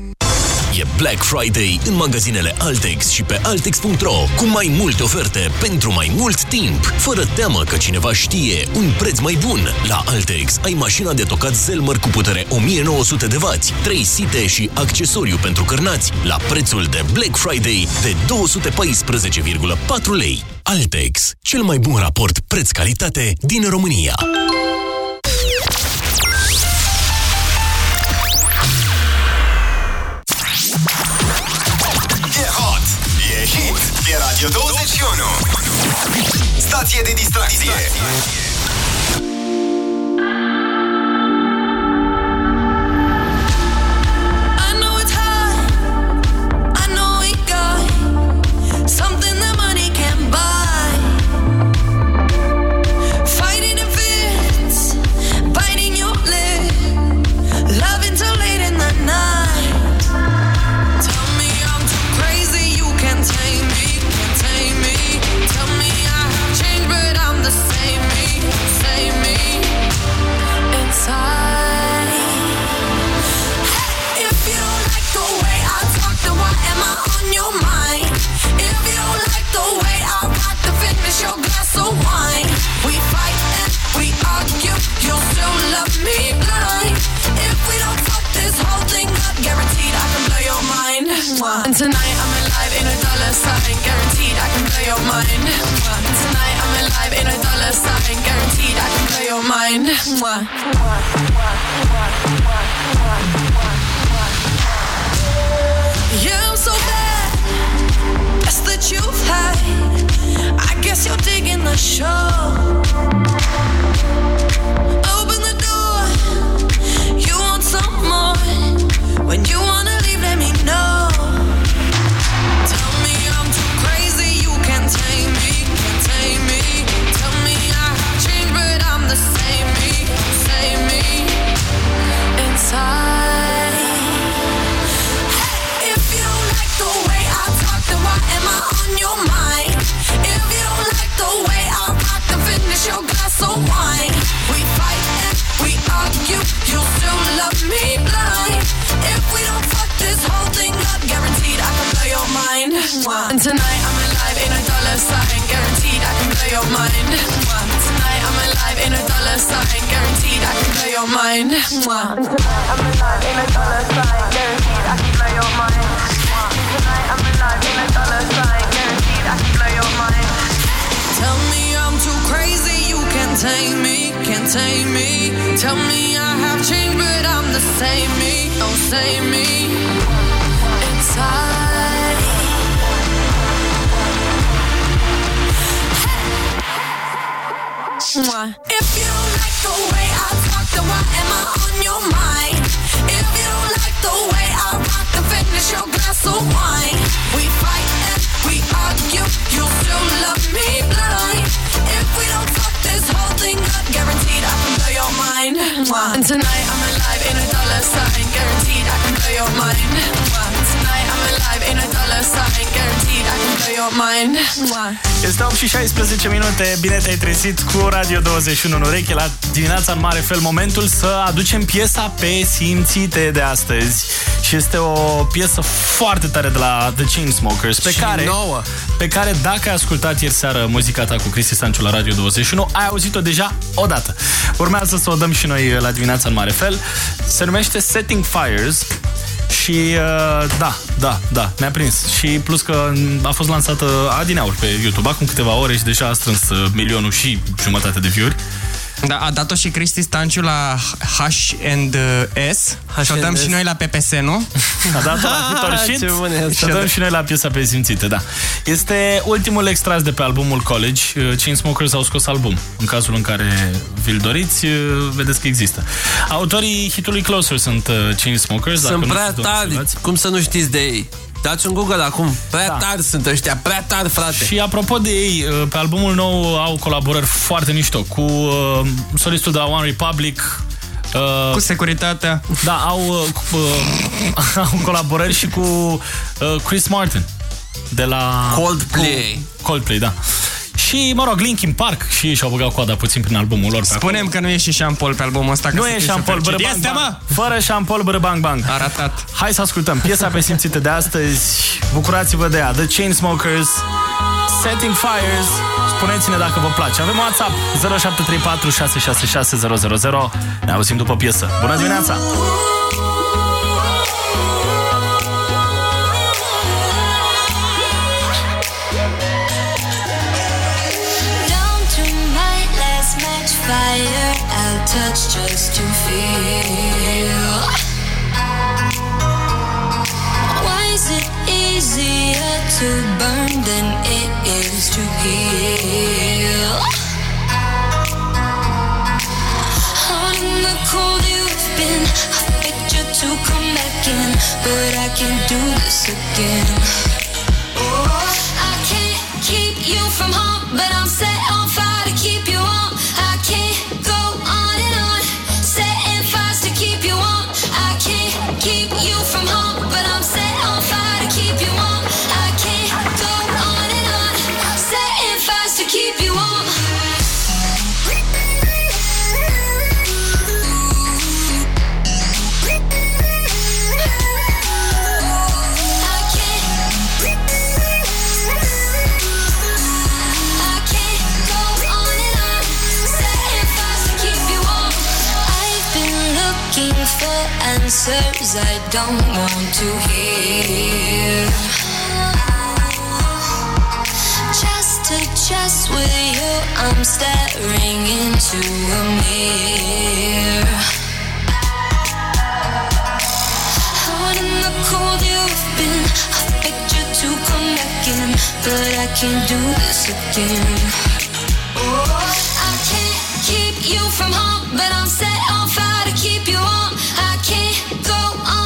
E Black Friday în magazinele Altex și pe Altex.ro cu mai multe oferte pentru mai mult timp, fără teamă că cineva știe un preț mai bun. La Altex ai mașina de tocat Zelmer cu putere 1900 de W, 3 site și accesoriu pentru cârnați la prețul de Black Friday de 214,4 lei. Altex, cel mai bun raport preț-calitate din România. E hot, e hit, e Radio 21 stație de distracție. I I can blow your mind. Este 8 și 16 minute, bine te-ai trezit cu Radio 21 în ureche la dimineața în mare fel momentul să aducem piesa pe simțite de astăzi și este o piesă foarte tare de la The Chainsmokers pe Și care, nouă. pe care dacă ai ascultat ieri seară muzica ta cu Cristi Sanciu la Radio 21 ai auzit-o deja odată. Urmează să o dăm și noi la dimineața în mare fel. Se numește Setting Fires și uh, da, da, da, ne-a prins. Și plus că a fost lansată adineauri pe YouTube acum câteva ore și deja a strâns uh, milionul și jumătate de view-uri. Da, a dat-o și Cristi Stanciu la H&S și o dăm și noi la PPS, nu? A dat-o la Hit or Shit Ce bun e și asta. o dăm și noi la piesa pe simțite, da. Este ultimul extras de pe albumul College. Uh, Chainsmokers au scos album. În cazul în care vi-l doriți, uh, vedeți că există. Autorii hitului Closer sunt uh, Chainsmokers. dacă Sunt nu prea sunteți tari, observați. cum să nu știți de ei? Dați un Google acum, prea da. tari sunt ăștia, prea tari, frate. Și apropo de ei, uh, pe albumul nou au colaborări foarte mișto cu uh, solistul de la One Republic, uh, Cu securitatea. Da, au, uh, cu, uh, au colaborări și cu uh, Chris Martin de la Coldplay. Cu Coldplay, da. Și, mă rog, Linkin Park și ei și-au băgat coada puțin prin albumul lor. pe Spunem că nu e și șampol pe albumul ăsta. ca Nu să e fii șampol, super bără cit. bang, Este, bang. mă! Fără șampol, bără bang bang. A ratat. Hai să ascultăm piesa pe simțite de astăzi. Bucurați-vă de ea. The Chainsmokers, Setting Fires. Spuneți-ne dacă vă place. Avem WhatsApp 0734 666 000. Ne auzim după piesă. Bună dimineața! Touch just to feel. Why is it easier to burn than it is to heal. Hot in the cold you've been. I you to come back in, but I can't do this again. Oh, I can't keep you from home, but I'm set on fire to keep you warm. For answers I don't want to hear. Just to just with you, I'm staring into a mirror. Hot in the cold you've been. I you to come back in, but I can't do this again. Oh, keep you from home, but I'm set on fire to keep you warm. I can't go on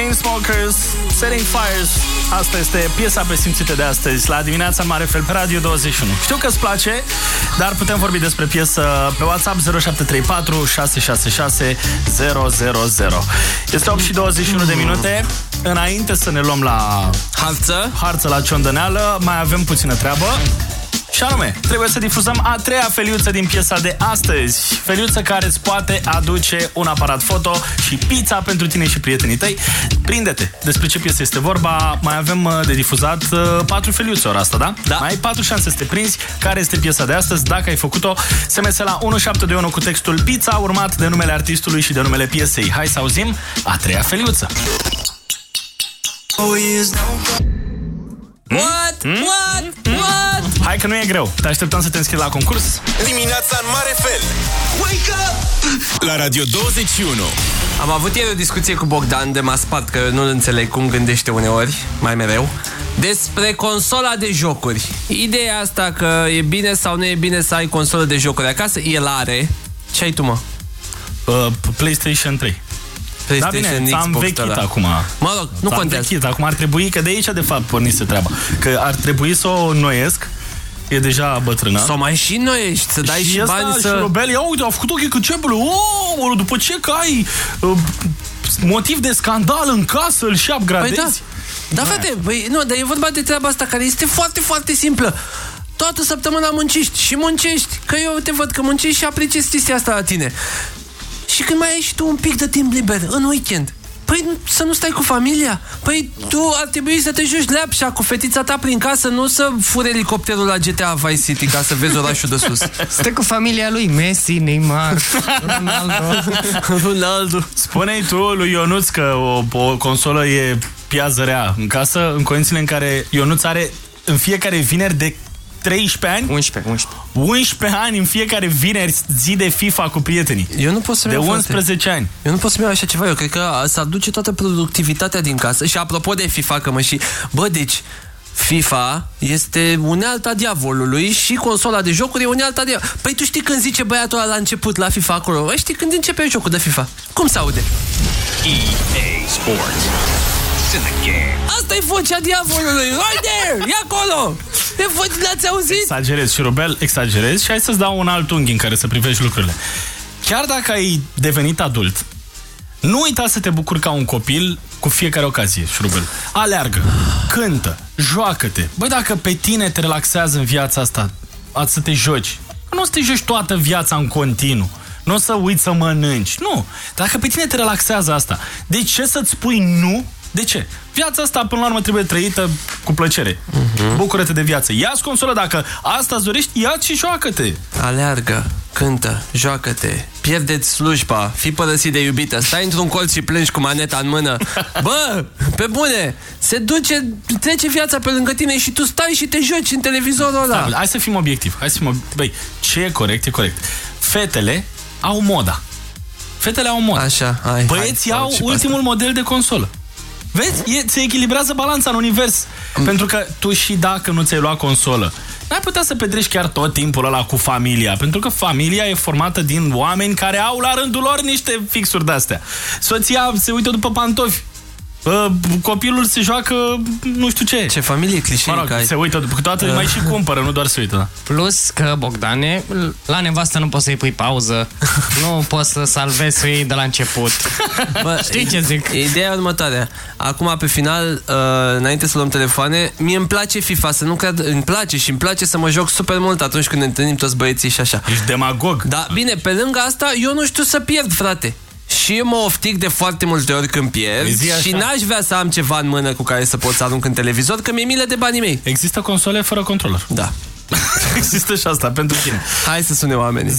Chainsmokers, Setting Fires. Asta este piesa presimțită de astăzi. La dimineața în mare fel pe Radio 21 Știu că îți place, dar putem vorbi despre piesă Pe WhatsApp 0734 666 000 Este 8 și 21 de minute. Înainte să ne luăm la Harță. Harță la ciondăneală Mai avem puțină treabă și anume, trebuie să difuzăm a treia feliuță din piesa de astăzi. Feliuță care îți poate aduce un aparat foto și pizza pentru tine și prietenii tăi. Prinde-te! Despre ce piesă este vorba? Mai avem uh, de difuzat uh, patru feliuțe ora asta, da? Da. Mai ai patru șanse să te prinzi. Care este piesa de astăzi? Dacă ai făcut-o, SMS la 1721 cu textul pizza, urmat de numele artistului și de numele piesei. Hai să auzim a treia feliuță. What? What? What? Hai că nu e greu. Te așteptăm să te înscrii la concurs. Dimineața în mare fel Wake up! La Radio 21 Am avut ieri o discuție cu Bogdan de m-a spart, că eu nu înțeleg cum gândește uneori, mai mereu, despre consola de jocuri. Ideea asta că e bine sau nu e bine să ai consolă de jocuri acasă, el are. Ce ai tu, mă? Uh, PlayStation 3. Da, bine, s-a învechit acum. Mă rog, nu S-a contează. învechit. Acum ar trebui, că de aici de fapt pornise treaba, că ar trebui să o înnoiesc, e deja bătrână. Să o mai și înnoiești, să dai și ăsta, bani să- Și Robel, ia uite, a făcut ochii cu cebul. Oh, după ce că ai uh, motiv de scandal în casă, îl și upgradezi. Păi da. Da, frate, băi, nu, dar e vorba de treaba asta care este foarte, foarte simplă. Toată săptămâna muncești și muncești, că eu te văd că muncești și apreciez chestia asta la tine. Și când mai ai și tu un pic de timp liber, în weekend, Păi nu- să nu stai cu familia? Păi tu ar trebui să te joci leapșa cu fetița ta prin casă, nu să furi elicopterul la GTA Vice City ca să vezi orașul de sus. Stă cu familia lui Messi, Neymar, Ronaldo. Ronaldo. Spune-i tu lui Ionuț că o, o consolă e piază rea în casă, în condițiile în care Ionuț are în fiecare vineri de 13 ani? 11, 11. 11 ani în fiecare vineri zi de FIFA cu prietenii. Eu nu pot să De iau, frate. 11 ani. Eu nu pot să-mi iau așa ceva. Eu cred că să aduce toată productivitatea din casă. Și apropo de FIFA, că mă și... Bă, deci... FIFA este unealta diavolului și consola de jocuri e unealta diavolului. Păi tu știi când zice băiatul ăla la început la FIFA acolo? Băi, știi când începe jocul de FIFA? Cum se aude? EA Sports. It's in the game. Asta e vocea diavolului! Right there! E acolo! E vo- L-ați auzit? Exagerez și Rubel, exagerez și hai să-ți dau un alt unghi în care să privești lucrurile. Chiar dacă ai devenit adult, nu uita să te bucuri ca un copil cu fiecare ocazie, șurubel. Aleargă, cântă, joacă-te. Băi, dacă pe tine te relaxează în viața asta, a să te joci, nu o să te joci toată viața în continuu. Nu o să uiți să mănânci. Nu. Dacă pe tine te relaxează asta, de ce să-ți spui nu? De ce? Viața asta, până la urmă, trebuie trăită cu plăcere. Mhm. Bucură-te de viață. Ia-ți consolă dacă asta îți dorești, ia și joacă-te. Aleargă, cântă, joacă-te, pierdeți slujba, fii părăsit de iubită, stai într-un colț și plângi cu maneta în mână. Bă, pe bune, se duce, trece viața pe lângă tine și tu stai și te joci în televizorul ăla. Da, hai să fim obiectivi. Hai să fim ob... Băi, ce e corect, e corect. Fetele au moda. Fetele au moda. Așa, hai, Băieții hai, au și pe ultimul model de consolă. Vezi? E, se echilibrează balanța în univers. Pentru că tu și dacă nu ți-ai luat consolă, n-ai putea să petreci chiar tot timpul ăla cu familia. Pentru că familia e formată din oameni care au la rândul lor niște fixuri de-astea. Soția se uită după pantofi. Uh, Copilul se joacă nu știu ce. Ce familie clișeică mă rog, ai. se uită, după toate mai și cumpără, nu doar se uită. Plus că, Bogdane, la nevastă nu poți să-i pui pauză, nu poți să salvezi să o iei de la început. Bă, Știi ce zic? Ideea e următoarea. Acum, pe final, uh, înainte să luăm telefoane, mie îmi place FIFA, să nu cred, îmi place și îmi place să mă joc super mult atunci când ne întâlnim toți băieții și așa. Ești demagog. Da, bine, pe lângă asta, eu nu știu să pierd, frate. Și eu mă oftic de foarte multe ori când pierd Zi așa. și n-aș vrea să am ceva în mână cu care să pot să arunc în televizor, că mi-e milă de banii mei. Există console fără controller. Da. Există și asta pentru tine. Hai să sune oamenii. 0372069699.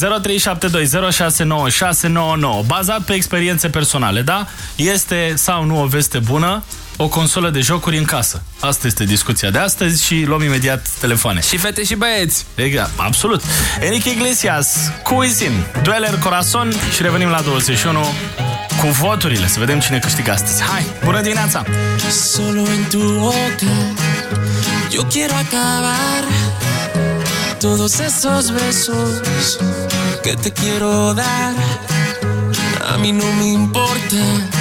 Bazat pe experiențe personale, da? Este sau nu o veste bună o consolă de jocuri în casă. Asta este discuția de astăzi și luăm imediat telefoane. Și fete și băieți. Exact, absolut. Enrique Iglesias, cu Wizin, Dueler Corazon și revenim la 21 cu voturile. Să vedem cine câștigă astăzi. Hai, bună dimineața! Solo en tu boca yo quiero acabar todos esos besos que te quiero dar. A mí no me importa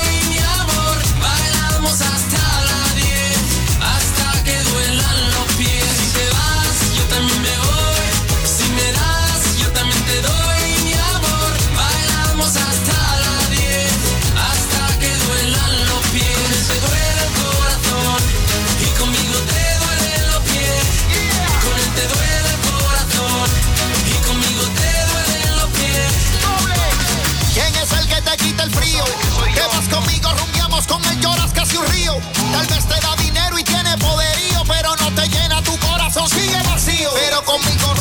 Tal vez te da dinero y tiene poderío, pero no te llena tu corazón, sigue vacío. Pero conmigo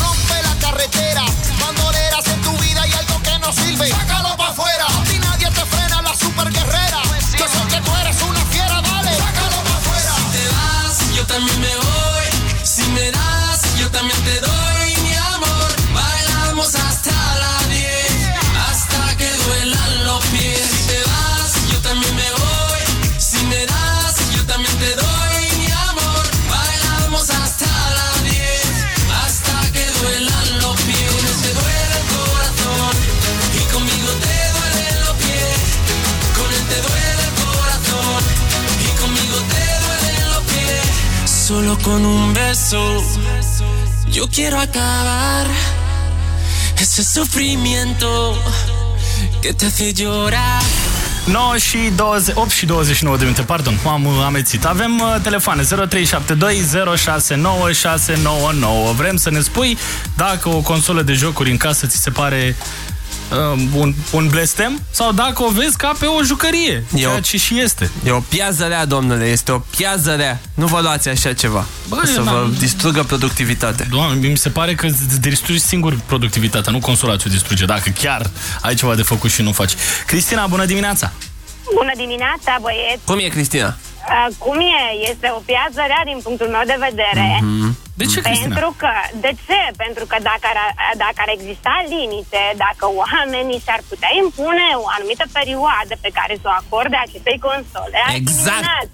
con un beso yo quiero acabar ese sufrimiento que te hace llorar. 9 și 20, 8 și 29 de minute, pardon, m-am amețit. Avem uh, telefoane 0372 069 699. Vrem să ne spui dacă o consolă de jocuri în casă ți se pare uh, un, un blestem sau dacă o vezi ca pe o jucărie, ceea ce și este. E o piază rea, domnule, este o piază rea. Nu vă luați așa ceva. Bă, o să eu vă n-am- distrugă productivitatea. Doamne, mi se pare că îți distrugi singur productivitatea, nu consola ți-o distruge, dacă chiar ai ceva de făcut și nu faci. Cristina, bună dimineața! Bună dimineața, băieți! Cum e, Cristina? Uh, Cum e? Este o piață rea din punctul meu de vedere. De ce, Cristina? Pentru că, de ce? Pentru că dacă ar, dacă ar exista limite, dacă oamenii s-ar putea impune o anumită perioadă pe care să o acorde acestei console, ar fi Exact. minunat.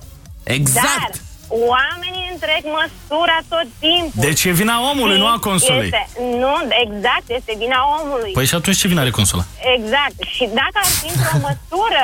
Exact! Dar oamenii întrec măsura tot timpul. Deci e vina omului, Și nu a consolei. Este, nu, exact, este vina omului. Păi și atunci ce vină are consola? Exact. Și dacă ar fi într-o măsură